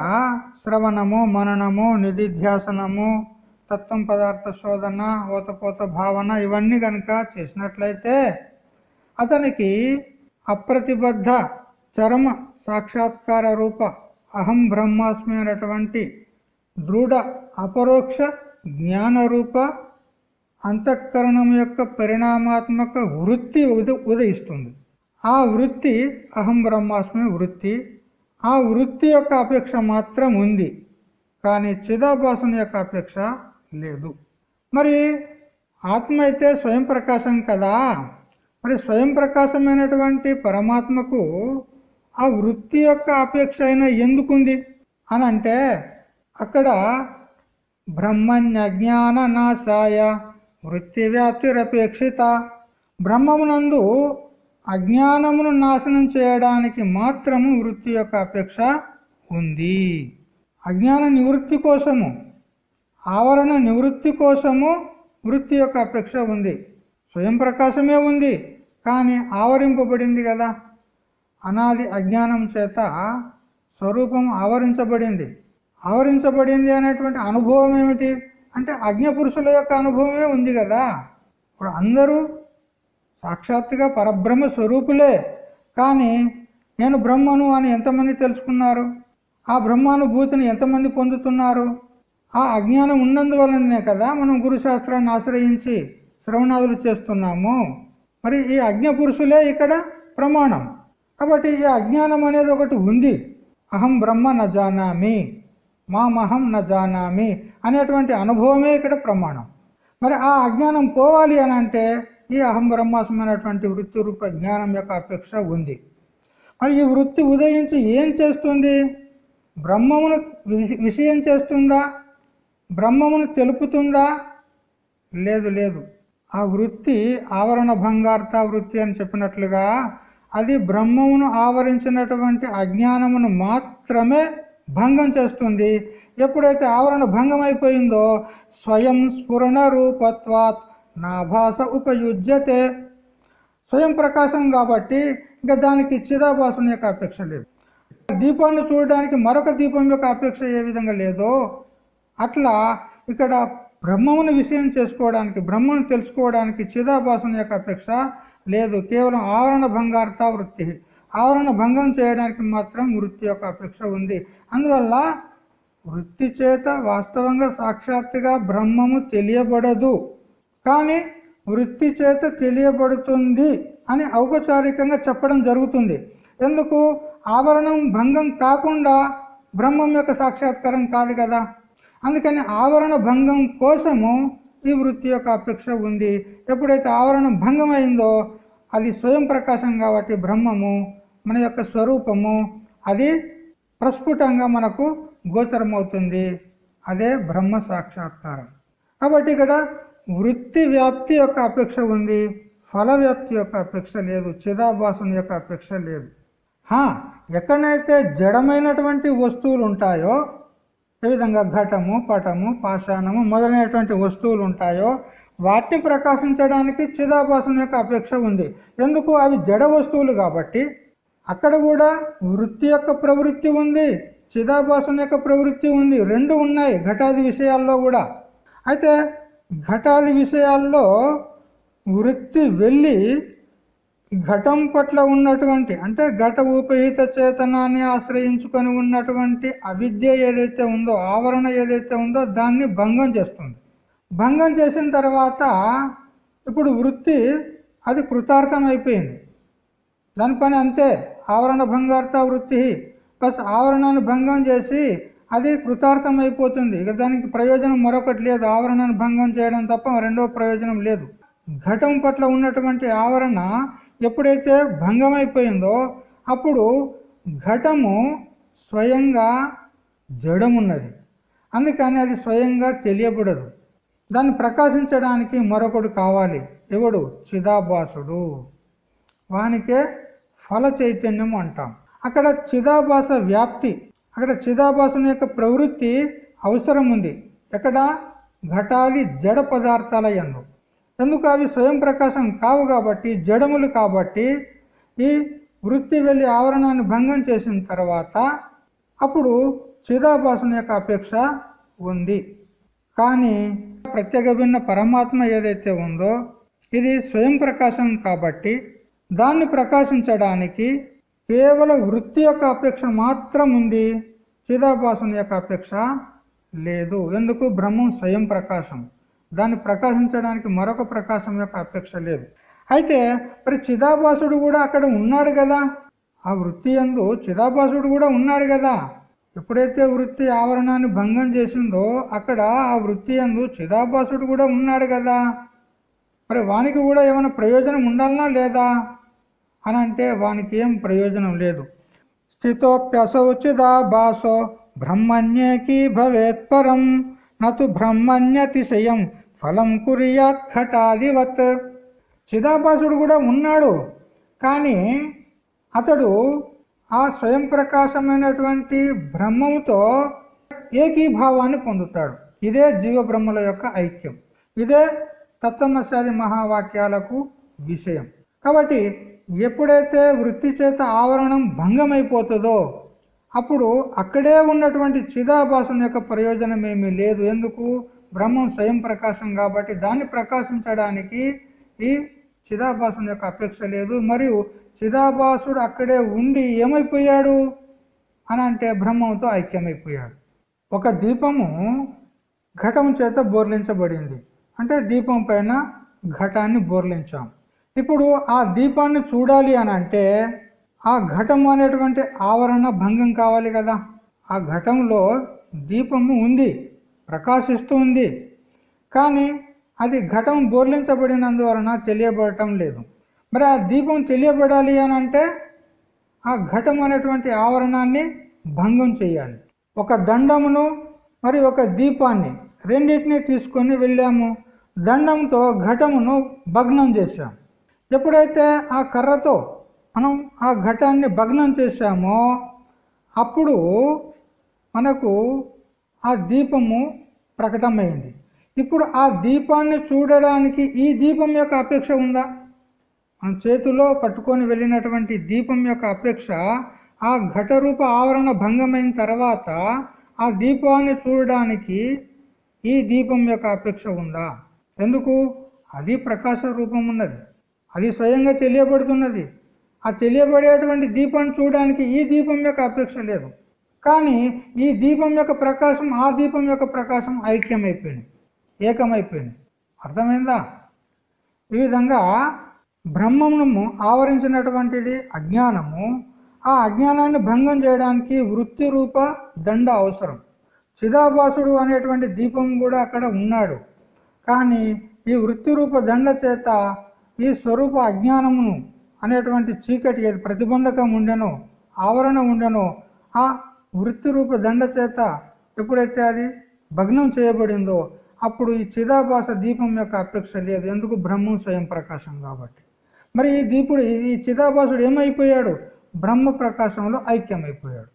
శ్రవణము మననము నిధిధ్యాసనము తత్వం పదార్థ శోధన ఓతపోత భావన ఇవన్నీ కనుక చేసినట్లయితే అతనికి అప్రతిబద్ధ చరమ సాక్షాత్కార రూప అహం బ్రహ్మాస్మి అనేటువంటి దృఢ అపరోక్ష జ్ఞానరూప అంతఃకరణం యొక్క పరిణామాత్మక వృత్తి ఉదయిస్తుంది. ఆ వృత్తి అహం బ్రహ్మాస్మి వృత్తి. ఆ వృత్తి యొక్క అపేక్ష మాత్రం ఉంది. కానీ చిదాభాసన యొక్క అపేక్ష లేదు. మరి ఆత్మ అయితే స్వయం ప్రకాశం కదా. మరి స్వయం ప్రకాశమైనటువంటి పరమాత్మకు ఆ వృత్తి యొక్క అపేక్ష అయినా ఎందుకుంది? అని అంటే అక్కడ బ్రహ్మణ్యజ్ఞాన నాశాయ వృత్తి వ్యాప్తిరపేక్షిత. బ్రహ్మమునందు అజ్ఞానమును నాశనం చేయడానికి మాత్రము వృత్తి యొక్క అపేక్ష ఉంది. అజ్ఞాన నివృత్తి కోసము ఆవరణ నివృత్తి కోసము వృత్తి యొక్క అపేక్ష ఉంది. స్వయం ప్రకాశమే ఉంది. కానీ ఆవరింపబడింది కదా. అనాది అజ్ఞానం చేత స్వరూపం ఆవరించబడింది. ఆవరించబడింది అనేటువంటి అనుభవం ఏమిటి? అంటే అజ్ఞపురుషుల యొక్క అనుభవమే ఉంది కదా. ఇప్పుడు అందరూ సాక్షాత్తుగా పరబ్రహ్మ స్వరూపులే. కానీ నేను బ్రహ్మను అని ఎంతమంది తెలుసుకున్నారు? ఆ బ్రహ్మానుభూతిని ఎంతమంది పొందుతున్నారు? ఆ అజ్ఞానం ఉన్నందువలనే కదా మనం గురుశాస్త్రాన్ని ఆశ్రయించి శ్రవణాదులు చేస్తున్నాము. మరి ఈ అజ్ఞ పురుషులే ఇక్కడ ప్రమాణం. కాబట్టి ఈ అజ్ఞానం అనేది ఒకటి ఉంది. అహం బ్రహ్మ న జానామి మామహం న జానామి అనేటువంటి అనుభవమే ఇక్కడ ప్రమాణం. మరి ఆ అజ్ఞానం పోవాలి అని అంటే ఈ అహం బ్రహ్మాసమైనటువంటి వృత్తి రూప జ్ఞానం యొక్క అపేక్ష ఉంది. మరి ఈ వృత్తి ఉదయించి ఏం చేస్తుంది? బ్రహ్మమును విషయం చేస్తుందా? బ్రహ్మమును తెలుపుతుందా? లేదు లేదు. ఆ వృత్తి ఆవరణ భంగార్త వృత్తి అని చెప్పినట్లుగా అది బ్రహ్మమును ఆవరించినటువంటి అజ్ఞానమును మాత్రమే భంగం చేస్తుంది. ఎప్పుడైతే ఆవరణ భంగం అయిపోయిందో స్వయం స్ఫురణ రూపత్వాత్ నాభాస ఉపయుజ్యతే. స్వయం ప్రకాశం కాబట్టి ఇంకా దానికి చిదాభాసం యొక్క అపేక్ష లేదు. దీపాన్ని చూడడానికి మరొక దీపం యొక్క అపేక్ష ఏ విధంగా లేదో అట్లా ఇక్కడ బ్రహ్మమును విషయం చేసుకోవడానికి బ్రహ్మను తెలుసుకోవడానికి చిదాభాసం యొక్క అపేక్ష లేదు. కేవలం ఆవరణ భంగార్థ వృత్తి. ఆవరణ భంగం చేయడానికి మాత్రం వృత్తి యొక్క అపేక్ష ఉంది. అందువల్ల వృత్తి చేత వాస్తవంగా సాక్షాత్తుగా బ్రహ్మము తెలియబడదు. కానీ వృత్తి చేత తెలియబడుతుంది అని ఔపచారికంగా చెప్పడం జరుగుతుంది. ఎందుకు? ఆవరణం భంగం కాకుండా బ్రహ్మం యొక్క సాక్షాత్కారం కాదు కదా. అందుకని ఆవరణ భంగం కోసము ఈ వృత్తి యొక్క అపేక్ష ఉంది. ఎప్పుడైతే ఆవరణ భంగం అయిందో అది స్వయం ప్రకాశం కాబట్టి బ్రహ్మము మన యొక్క స్వరూపము అది ప్రస్ఫుటంగా మనకు గోచరమవుతుంది. అదే బ్రహ్మ సాక్షాత్కారం. కాబట్టి ఇక్కడ వృత్తి వ్యాప్తి యొక్క అపేక్ష ఉంది. ఫల వ్యాప్తి యొక్క అపేక్ష లేదు. చిదాభాసం యొక్క అపేక్ష లేదు. ఎక్కడైతే జడమైనటువంటి వస్తువులు ఉంటాయో ఏ విధంగా ఘటము పటము పాషాణము మొదలైనటువంటి వస్తువులు ఉంటాయో వాటిని ప్రకాశించడానికి చిదాభాసం యొక్క అపేక్ష ఉంది. ఎందుకు? అవి జడ వస్తువులు కాబట్టి. అక్కడ కూడా వృత్తి యొక్క ప్రవృత్తి ఉంది చిదాభాసం యొక్క ప్రవృత్తి ఉంది. రెండు ఉన్నాయి ఘటాది విషయాల్లో కూడా. అయితే ఘటాది విషయాల్లో వృత్తి వెళ్ళి ఘటం పట్ల ఉన్నటువంటి అంటే ఘట ఉపహిత చేతనాన్ని ఆశ్రయించుకొని ఉన్నటువంటి అవిద్య ఏదైతే ఉందో ఆవరణ ఏదైతే ఉందో దాన్ని భంగం చేస్తుంది. భంగం చేసిన తర్వాత ఇప్పుడు వృత్తి అది కృతార్థం అయిపోయింది దాని పని అంతే ఆవరణ భంగార్థ వృత్తి. ప్లస్ ఆవరణాన్ని భంగం చేసి అది కృతార్థం అయిపోతుంది ఇక దానికి ప్రయోజనం మరొకటి లేదు ఆవరణను భంగం చేయడం తప్ప రెండో ప్రయోజనం లేదు. ఘటం పట్ల ఉన్నటువంటి ఆవరణ ఎప్పుడైతే భంగమైపోయిందో అప్పుడు ఘటము స్వయంగా జడమున్నది. అందుకని అది స్వయంగా తెలియబడదు. దాన్ని ప్రకాశించడానికి మరొకడు కావాలి. ఎవడు? చిదాభాసుడు. వానికే ఫల చైతన్యం అంటాం. అక్కడ చిదాభాస వ్యాప్తి అక్కడ చిదాభాసుని యొక్క ప్రవృత్తి అవసరం ఉంది ఎక్కడ? ఘటాలి జడ పదార్థాల ఎందు ఎందుకు అవి స్వయం ప్రకాశం కావు కాబట్టి జడములు కాబట్టి ఈ వృత్తి వెళ్ళి ఆవరణాన్ని భంగం చేసిన తర్వాత అప్పుడు చిదాభాసన యొక్క అపేక్ష ఉంది. కానీ ప్రత్యేక భిన్న పరమాత్మ ఏదైతే ఉందో ఇది స్వయం ప్రకాశం కాబట్టి దాన్ని ప్రకాశించడానికి కేవలం వృత్తి యొక్క అపేక్ష మాత్రం ఉంది. చిదాభాసన యొక్క అపేక్ష లేదు. ఎందుకు? బ్రహ్మం స్వయం ప్రకాశం. దాన్ని ప్రకాశించడానికి మరొక ప్రకాశం యొక్క అపేక్ష లేదు. అయితే మరి చిదాభాసుడు కూడా అక్కడ ఉన్నాడు కదా? ఆ వృత్తి ఎందు చిదాభాసుడు కూడా ఉన్నాడు కదా? ఎప్పుడైతే వృత్తి ఆవరణాన్ని భంగం చేసిందో అక్కడ ఆ వృత్తి ఎందు చిదాభాసుడు కూడా ఉన్నాడు కదా? మరి వానికి కూడా ఏమైనా ప్రయోజనం ఉండాలనా లేదా? అని అంటే వానికి ఏం ప్రయోజనం లేదు. స్థితోప్యసౌ చిదాభాసో బ్రహ్మణ్యేకి భవేత్పరం నతు బ్రహ్మణ్యతిశయం ఫలం కురియాత్ ఘటాదివత్. చిదాభాసుడు కూడా ఉన్నాడు కానీ అతడు ఆ స్వయం ప్రకాశమైనటువంటి బ్రహ్మముతో ఏకీభావాన్ని పొందుతాడు. ఇదే జీవ బ్రహ్మల యొక్క ఐక్యం. ఇదే తత్వమశాది మహావాక్యాలకు విషయం. కాబట్టి ఎప్పుడైతే వృత్తి చేత ఆవరణం భంగమైపోతుందో అప్పుడు అక్కడే ఉన్నటువంటి చిదాభాసం యొక్క ప్రయోజనం ఏమీ లేదు. ఎందుకు? బ్రహ్మం స్వయం ప్రకాశం కాబట్టి దాన్ని ప్రకాశించడానికి ఈ చిదాభాసం యొక్క అపేక్ష లేదు. మరియు చిదాభాసుడు అక్కడే ఉండి ఏమైపోయాడు? అని అంటే బ్రహ్మంతో ఐక్యమైపోయాడు. ఒక దీపము ఘటం చేత బోర్లించబడింది. అంటే దీపం పైన ఘటాన్ని బోర్లించాం. ఇప్పుడు ఆ దీపాన్ని చూడాలి అని అంటే ఆ ఘటం అనేటువంటి ఆవరణ భంగం కావాలి కదా. ఆ ఘటంలో దీపము ఉంది ప్రకాశిస్తూ ఉంది. కానీ అది ఘటం బోర్లించబడినందువలన తెలియబడటం లేదు. మరి ఆ దీపం తెలియబడాలి అని అంటే ఆ ఘటం అనేటువంటి ఆవరణాన్ని భంగం చేయాలి. ఒక దండమును మరి ఒక దీపాన్ని రెండింటినీ తీసుకొని వెళ్ళాము. దండంతో ఘటమును భగ్నం చేశాం. ఎప్పుడైతే ఆ కర్రతో మనం ఆ ఘటాన్ని భగ్నం చేశామో అప్పుడు మనకు ఆ దీపము ప్రకటమైంది. ఇప్పుడు ఆ దీపాన్ని చూడడానికి ఈ దీపం యొక్క అపేక్ష ఉందా? మన చేతిలో పట్టుకొని వెళ్ళినటువంటి దీపం యొక్క అపేక్ష ఆ ఘటరూప ఆవరణ భంగమైన తర్వాత ఆ దీపాన్ని చూడడానికి ఈ దీపం యొక్క అపేక్ష ఉందా? ఎందుకు? అది ప్రకాశ రూపం ఉన్నది. అది స్వయంగా తెలియబడుతున్నది. ఆ తెలియబడేటువంటి దీపాన్ని చూడడానికి ఈ దీపం యొక్క అపేక్ష లేదు. కానీ ఈ దీపం యొక్క ప్రకాశం ఆ దీపం యొక్క ప్రకాశం ఐక్యమైపోయింది. ఏకమైపోయింది. అర్థమైందా? ఈ విధంగా బ్రహ్మమును ఆవరించినటువంటిది అజ్ఞానము. ఆ అజ్ఞానాన్ని భంగం చేయడానికి వృత్తి రూప దండ అవసరం. చిదాభాసుడు అనేటువంటి దీపం కూడా అక్కడ ఉన్నాడు. కానీ ఈ వృత్తి రూప దండ చేత ఈ స్వరూప అజ్ఞానమును అనేటువంటి చీకటి ఏది ప్రతిబంధకం ఉండెనో ఆవరణ ఉండెనో ఆ వృత్తి రూప దండ చేత ఎప్పుడైతే అది భగ్నం చేయబడిందో అప్పుడు ఈ చిదాభాస దీపం యొక్క అపేక్ష లేదు. ఎందుకు? బ్రహ్మం స్వయం ప్రకాశం కాబట్టి. మరి ఈ దీపుడు ఈ చిదాభాసుడు ఏమైపోయాడు? బ్రహ్మ ప్రకాశంలో ఐక్యమైపోయాడు.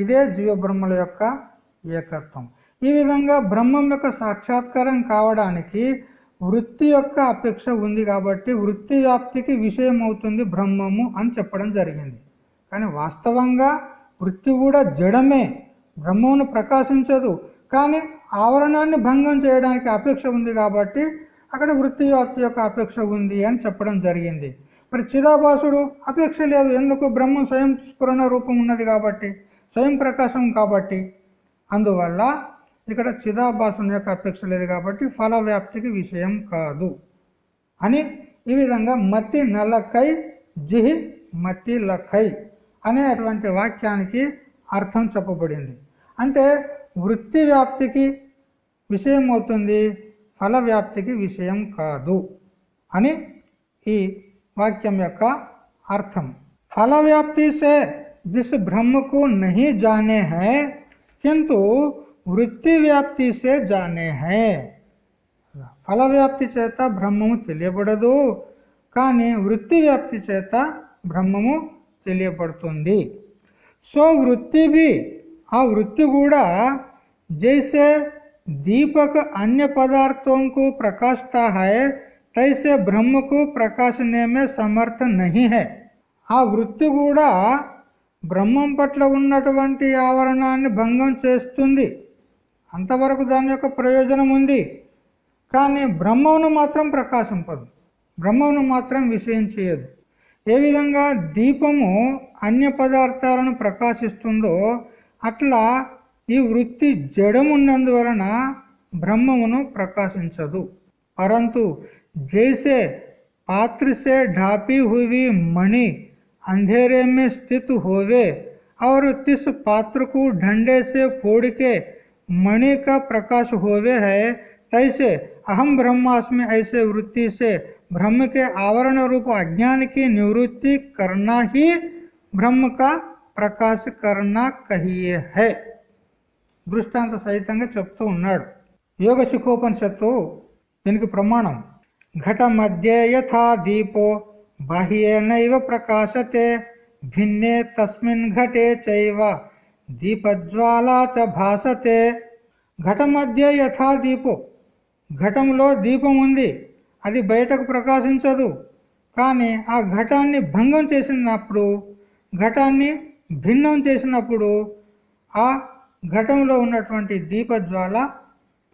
ఇదే జీవబ్రహ్మల యొక్క ఏకత్వం. ఈ విధంగా బ్రహ్మం యొక్క సాక్షాత్కారం కావడానికి వృత్తి యొక్క అపేక్ష ఉంది కాబట్టి వృత్తి వ్యాప్తికి విషయం అవుతుంది బ్రహ్మము అని చెప్పడం జరిగింది. కానీ వాస్తవంగా వృత్తి కూడా జడమే. బ్రహ్మమును ప్రకాశించదు. కానీ ఆవరణాన్ని భంగం చేయడానికి అపేక్ష ఉంది కాబట్టి అక్కడ వృత్తి వ్యాప్తి యొక్క అపేక్ష ఉంది అని చెప్పడం జరిగింది. మరి చిదాభాసుడు అపేక్ష లేదు. ఎందుకు? బ్రహ్మం స్వయం స్ఫురణ రూపం ఉన్నది కాబట్టి స్వయం ప్రకాశం కాబట్టి. అందువల్ల ఇక్కడ చిదాభాసం యొక్క అపేక్ష లేదు కాబట్టి ఫల వ్యాప్తికి విషయం కాదు. అని ఈ విధంగా మతి నలకై జిహి మతి లఖై అనేటువంటి వాక్యానికి అర్థం చెప్పబడింది. అంటే వృత్తి వ్యాప్తికి విషయం అవుతుంది ఫల వ్యాప్తికి విషయం కాదు అని ఈ వాక్యం యొక్క అర్థం. ఫల వ్యాప్తి సే జిస్ బ్రహ్మకు నహి జానే హై కింటూ వృత్తి వ్యాప్తి సే జానే హే. ఫల వ్యాప్తి చేత బ్రహ్మము తెలియబడదు కానీ వృత్తి వ్యాప్తి చేత బ్రహ్మము తెలియబడుతుంది. సో వృత్తి బి ఆ వృత్తి కూడా జైసే దీపక అన్య పదార్థంకు ప్రకాశతా హే తైసే బ్రహ్మకు ప్రకాశనేమే సమర్థ నహి హే. ఆ వృత్తి కూడా బ్రహ్మం పట్ల ఉన్నటువంటి ఆవరణాన్ని భంగం చేస్తుంది. అంతవరకు దాని యొక్క ప్రయోజనం ఉంది కానీ బ్రహ్మమును మాత్రం ప్రకాశింపదు బ్రహ్మమును మాత్రం విషయం చేయదు ఏ విధంగా దీపము అన్య పదార్థాలను ప్రకాశిస్తుందో అట్లా ఈ వృత్తి జడమున్నందువలన బ్రహ్మమును ప్రకాశించదు పరంతు జైసే पात्र से ढापी हुई मणि अंधेरे में स्थित होवे और तिस पात्र को डंडे से फोड़ के मणि का प्रकाश होवे है तैसे अहम ब्रह्मास्मि ऐसे वृत्ति से ब्रह्म के आवरण रूप अज्ञान की निवृत्ति करना ही ब्रह्म का ప్రకాశ కర్ణ కహియే హై దృష్టాంత సహితంగా చెప్తూ ఉన్నాడు యోగ శిఖోపనిషత్తు దీనికి ప్రమాణం ఘట మధ్య యథా దీపో బాహ్యేనైవ ప్రకాశతే భిన్నే తస్మిన్ ఘటే చైవ దీపజ్వాలా చ భాసతే. ఘట మధ్య యథా దీపో. ఘటంలో దీపం ఉంది అది బయటకు ప్రకాశించదు. కానీ ఆ ఘటాన్ని భంగం చేసినప్పుడు ఘటాన్ని భిన్నం చేసినప్పుడు ఆ ఘటంలో ఉన్నటువంటి దీపజ్వాల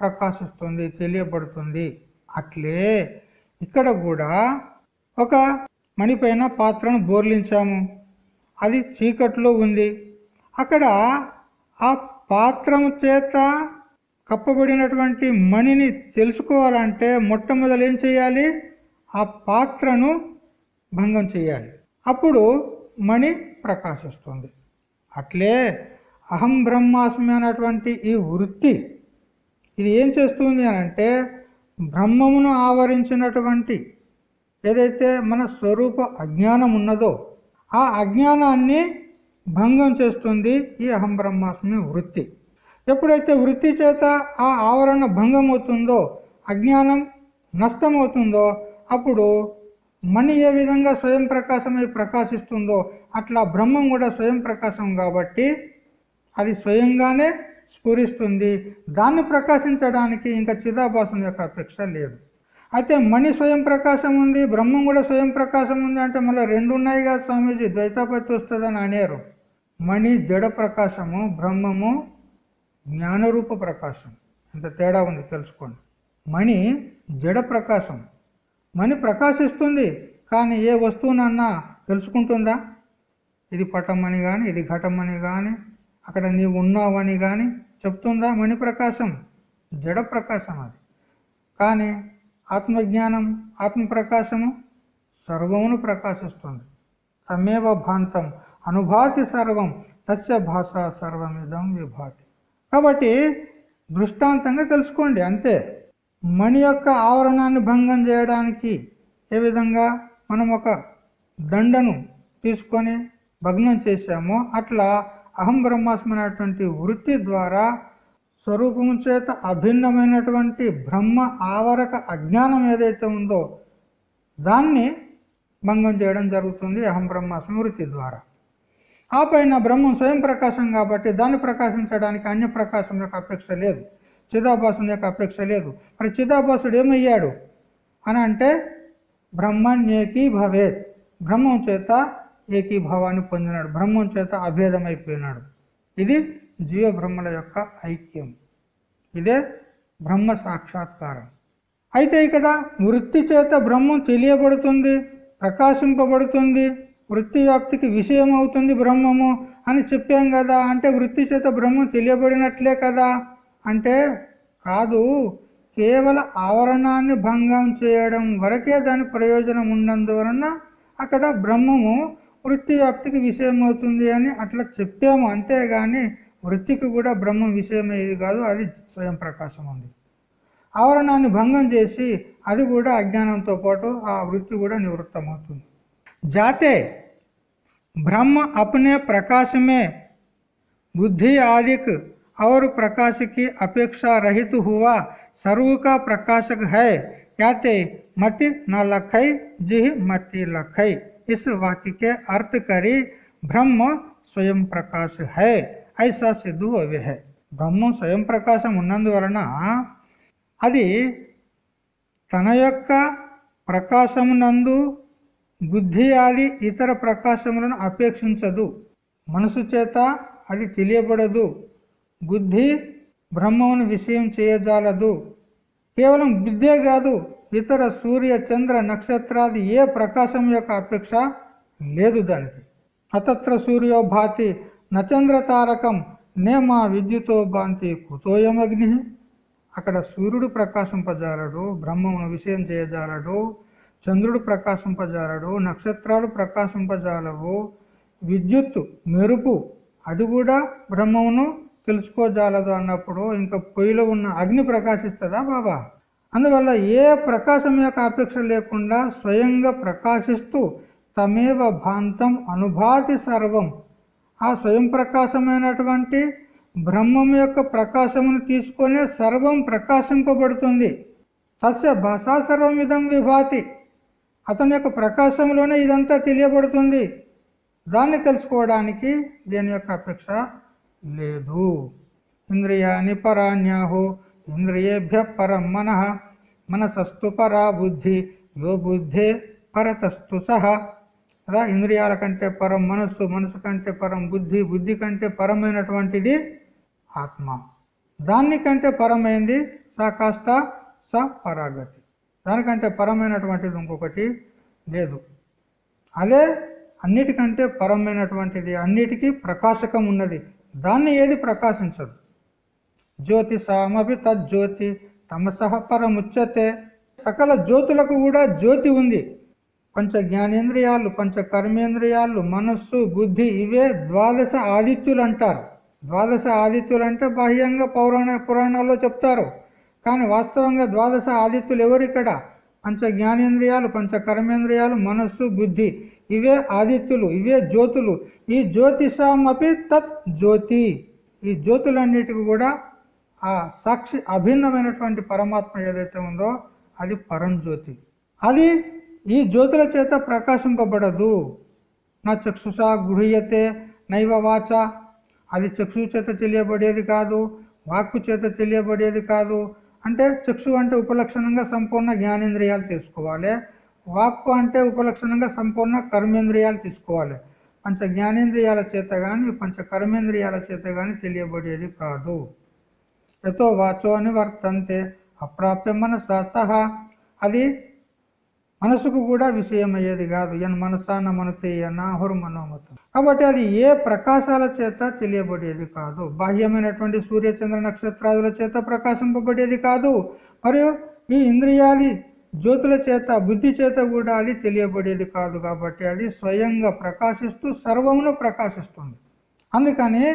ప్రకాశిస్తుంది తెలియబడుతుంది. అట్లే ఇక్కడ కూడా ఒక మణిపైన పాత్రను బోర్లించాము. అది చీకట్లో ఉంది. అక్కడ ఆ పాత్రము చేత కప్పబడినటువంటి మణిని తెలుసుకోవాలంటే మొట్టమొదలు ఏం చేయాలి? ఆ పాత్రను భంగం చేయాలి. అప్పుడు మణి ప్రకాశిస్తుంది. అట్లే అహం బ్రహ్మాస్మి అనేటువంటి ఈ వృత్తి ఇది ఏం చేస్తుంది అంటే బ్రహ్మమును ఆవరించినటువంటి ఏదైతే మన స్వరూప అజ్ఞానం ఉన్నదో ఆ అజ్ఞానాన్ని భంగం చేస్తుంది ఈ అహం బ్రహ్మాస్మి వృత్తి. ఎప్పుడైతే వృత్తి చేత ఆ ఆవరణ భంగం అవుతుందో అజ్ఞానం నష్టమవుతుందో అప్పుడు మణి ఏ విధంగా స్వయం ప్రకాశమై ప్రకాశిస్తుందో అట్లా బ్రహ్మం కూడా స్వయం ప్రకాశం కాబట్టి అది స్వయంగానే స్ఫురిస్తుంది. దాన్ని ప్రకాశించడానికి ఇంకా చిదాభాసం యొక్క అపేక్ష లేదు. అయితే మణి స్వయం ప్రకాశం ఉంది బ్రహ్మం కూడా స్వయం ప్రకాశం ఉంది అంటే మళ్ళీ రెండు ఉన్నాయి కదా స్వామీజీ ద్వైతాపత్తి వస్తుందని అనేరు. మణి జడ ప్రకాశము బ్రహ్మము జ్ఞానరూప ప్రకాశం. ఎంత తేడా ఉంది తెలుసుకోండి. మణి జడ ప్రకాశం. మణి ప్రకాశిస్తుంది కానీ ఏ వస్తువునన్నా తెలుసుకుంటుందా? ఇది పటమని కానీ ఇది ఘటమని కానీ అక్కడ నీవు ఉన్నావని కానీ చెప్తుందా మణి ప్రకాశం? జడ ప్రకాశం అది. కానీ ఆత్మజ్ఞానం ఆత్మ ప్రకాశము సర్వమును ప్రకాశిస్తుంది. తమేవ భాంతం. అనుభాతి సర్వం తస్య భాష సర్వమిదం విభాతి. కాబట్టి దృష్టాంతంగా తెలుసుకోండి అంతే. మణి యొక్క ఆవరణాన్ని భంగం చేయడానికి ఏ విధంగా మనం ఒక దండను తీసుకొని భగ్నం చేశామో అట్లా అహం బ్రహ్మాస్మైనటువంటి వృత్తి ద్వారా స్వరూపము చేత అభిన్నమైనటువంటి బ్రహ్మ ఆవరక అజ్ఞానం ఏదైతే ఉందో దాన్ని భంగం చేయడం జరుగుతుంది అహం బ్రహ్మాస్మి వృత్తి ద్వారా. ఆ పైన బ్రహ్మం స్వయం ప్రకాశం కాబట్టి దాన్ని ప్రకాశించడానికి అన్య ప్రకాశం యొక్క అపేక్ష లేదు. చిదాభాసం యొక్క అపేక్ష లేదు. మరి చిదాభాసుడు ఏమయ్యాడు? అని అంటే బ్రహ్మణ్యేకీ భవేత్ బ్రహ్మం చేత ఏకీభావాన్ని పొందినాడు. బ్రహ్మం చేత అభేదమైపోయినాడు. ఇది జీవ బ్రహ్మల యొక్క ఐక్యం. ఇదే బ్రహ్మ సాక్షాత్కారం. అయితే ఇక్కడ వృత్తి చేత బ్రహ్మం తెలియబడుతుంది ప్రకాశింపబడుతుంది వృత్తి వ్యాప్తికి విషయం అవుతుంది బ్రహ్మము అని చెప్పాం కదా. అంటే వృత్తి చేత బ్రహ్మం తెలియబడినట్లే కదా? అంటే కాదు. కేవల ఆవరణాన్ని భంగం చేయడం వరకే దాని ప్రయోజనం ఉన్నందువలన అక్కడ బ్రహ్మము వృత్తి వ్యాప్తికి విషయం అవుతుంది అని అట్లా చెప్పాము. అంతేగాని వృత్తికి కూడా బ్రహ్మం విషయమయ్యేది కాదు అది స్వయం ప్రకాశం ఉంది. ఆవరణాన్ని భంగం చేసి అది కూడా అజ్ఞానంతో పాటు ఆ వృత్తి కూడా నివృత్తమవుతుంది. जाते ब्रह्म अपने प्रकाश में बुद्धि आदिक और प्रकाश की अपेक्षा रहित हुआ सर्व का प्रकाशक है याते मति न लखई जिह मति लखई इस वाक्य के अर्थ करी ब्रह्म स्वयं प्रकाश है ऐसा సిద్ధు అవి హై బ్రహ్మం స్వయం ప్రకాశం ఉన్నందువలన అది తన యొక్క ప్రకాశమునందు బుద్ధి ఆది ఇతర ప్రకాశములను అపేక్షించదు. మనసు చేత అది తెలియబడదు. బుద్ధి బ్రహ్మమును విషయం చేయజాలదు. కేవలం బుద్ధే కాదు ఇతర సూర్య చంద్ర నక్షత్రాది ఏ ప్రకాశం యొక్క అపేక్ష లేదు దానికి. అతత్ర సూర్యో భాతి నచంద్ర తారకం నేమా విద్యుతో భాంతి కుతోయమగ్ని అక్కడ సూర్యుడు ప్రకాశింపజాలడు బ్రహ్మమును విషయం చేయజాలడు. చంద్రుడు ప్రకాశింపజాలడు నక్షత్రాలు ప్రకాశింపజాలవు విద్యుత్తు మెరుపు అది కూడా బ్రహ్మమును తెలుసుకోజాలదు అన్నప్పుడు ఇంకా పొయ్యిలో ఉన్న అగ్ని ప్రకాశిస్తుందా బాబా? అందువల్ల ఏ ప్రకాశం యొక్క అపేక్ష లేకుండా స్వయంగా ప్రకాశిస్తూ తమేవ భాంతం అనుభాతి సర్వం. ఆ స్వయం ప్రకాశమైనటువంటి బ్రహ్మం యొక్క ప్రకాశమును తీసుకునే సర్వం ప్రకాశింపబడుతుంది. తస్య భాషా సర్వం విధం విభాతి. అతని యొక్క ప్రకాశంలోనే ఇదంతా తెలియబడుతుంది. దాన్ని తెలుసుకోవడానికి దేని యొక్క అపేక్ష లేదు. ఇంద్రియాని పరాణ్యాహో ఇంద్రియేభ్య పరం మన మనసస్తు పరా బుద్ధి యో బుద్ధే పరతస్తు సహా. కదా ఇంద్రియాల కంటే పరం మనస్సు మనసు కంటే పరం బుద్ధి బుద్ధి కంటే పరమైనటువంటిది ఆత్మ. దాన్ని కంటే పరమైంది స కాస్త స పరాగతి దానికంటే పరమైనటువంటిది ఇంకొకటి లేదు. అదే అన్నిటికంటే పరమైనటువంటిది అన్నిటికీ ప్రకాశకం ఉన్నది. దాన్ని ఏది ప్రకాశించదు? జ్యోతి సామపి తజ్జ్యోతి తమసహ పరముచ్యతే. సకల జ్యోతులకు కూడా జ్యోతి ఉంది. పంచ జ్ఞానేంద్రియాలు పంచ కర్మేంద్రియాలు మనస్సు బుద్ధి ఇవే ద్వాదశ ఆదిత్యులు అంటారు. ద్వాదశ ఆదిత్యులు అంటే బాహ్యంగా పౌరాణ పురాణాల్లో చెప్తారు. కానీ వాస్తవంగా ద్వాదశ ఆదిత్యులు ఎవరు ఇక్కడ? పంచ జ్ఞానేంద్రియాలు పంచ కర్మేంద్రియాలు మనస్సు బుద్ధి. ఇవే ఆదిత్యులు ఇవే జ్యోతులు. ఈ జ్యోతిషామపి తత్ జ్యోతి. ఈ జ్యోతులన్నిటికీ కూడా ఆ సాక్షి అభిన్నమైనటువంటి పరమాత్మ ఏదైతే ఉందో అది పరంజ్యోతి అది ఈ జ్యోతుల చేత ప్రకాశింపబడదు. నా చక్షుష గృహ్యతే నైవ వాచ. అది చక్షు చేత తెలియబడేది కాదు వాక్కు చేత తెలియబడేది కాదు అంటే చక్షు అంటే ఉపలక్షణంగా సంపూర్ణ జ్ఞానేంద్రియాలు తీసుకోవాలి. వాక్కు అంటే ఉపలక్షణంగా సంపూర్ణ కర్మేంద్రియాలు తీసుకోవాలి. పంచ జ్ఞానేంద్రియాల చేత కానీ పంచ కర్మేంద్రియాల చేత కానీ తెలియబడేది కాదు. ఎతో వాచో అని వర్తంతే అప్రాప్య మనస సహా. అది మనసుకు కూడా విషయమయ్యేది కాదు. ఎన్ మనసాన మనతే నాహురు మనోమతం. కాబట్టి అది ఏ ప్రకాశాల చేత తెలియబడేది కాదు. బాహ్యమైనటువంటి సూర్యచంద్ర నక్షత్రాదుల చేత ప్రకాశింపబడేది కాదు. మరియు ఈ ఇంద్రియాలి జ్యోతుల చేత బుద్ధి చేత కూడా అది తెలియబడేది కాదు కాబట్టి అది స్వయంగా ప్రకాశిస్తూ సర్వమును ప్రకాశిస్తుంది. అందుకని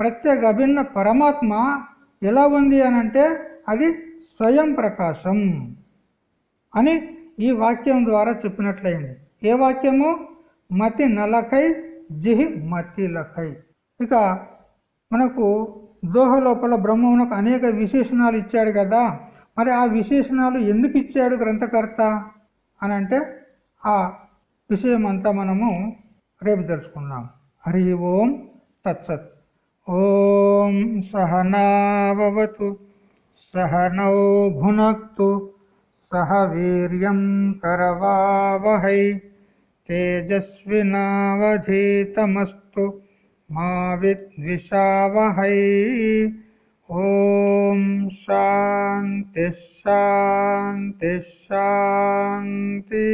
ప్రత్యేక అభిన్న పరమాత్మ ఎలా ఉంది అనంటే అది స్వయం ప్రకాశం అని ఈ వాక్యం ద్వారా చెప్పినట్లయింది. ఏ వాక్యము? మతి నలకై జిహి మతి లకై. ఇక మనకు దోహ లోపల బ్రహ్మమునకు అనేక విశేషణాలు ఇచ్చాడు కదా. మరి ఆ విశేషణాలు ఎందుకు ఇచ్చాడు గ్రంథకర్త? అని అంటే ఆ విషయం అంతా మనము రేపు తెలుసుకుందాం. హరి ఓం తత్సత్. ఓం సహనావతు సహనౌ భునక్తు. సహ వీర్యం కరవావహై తేజస్వినావధీతమస్తు మా విద్విషావహై ఓం శాంతి శాంతి శాంతి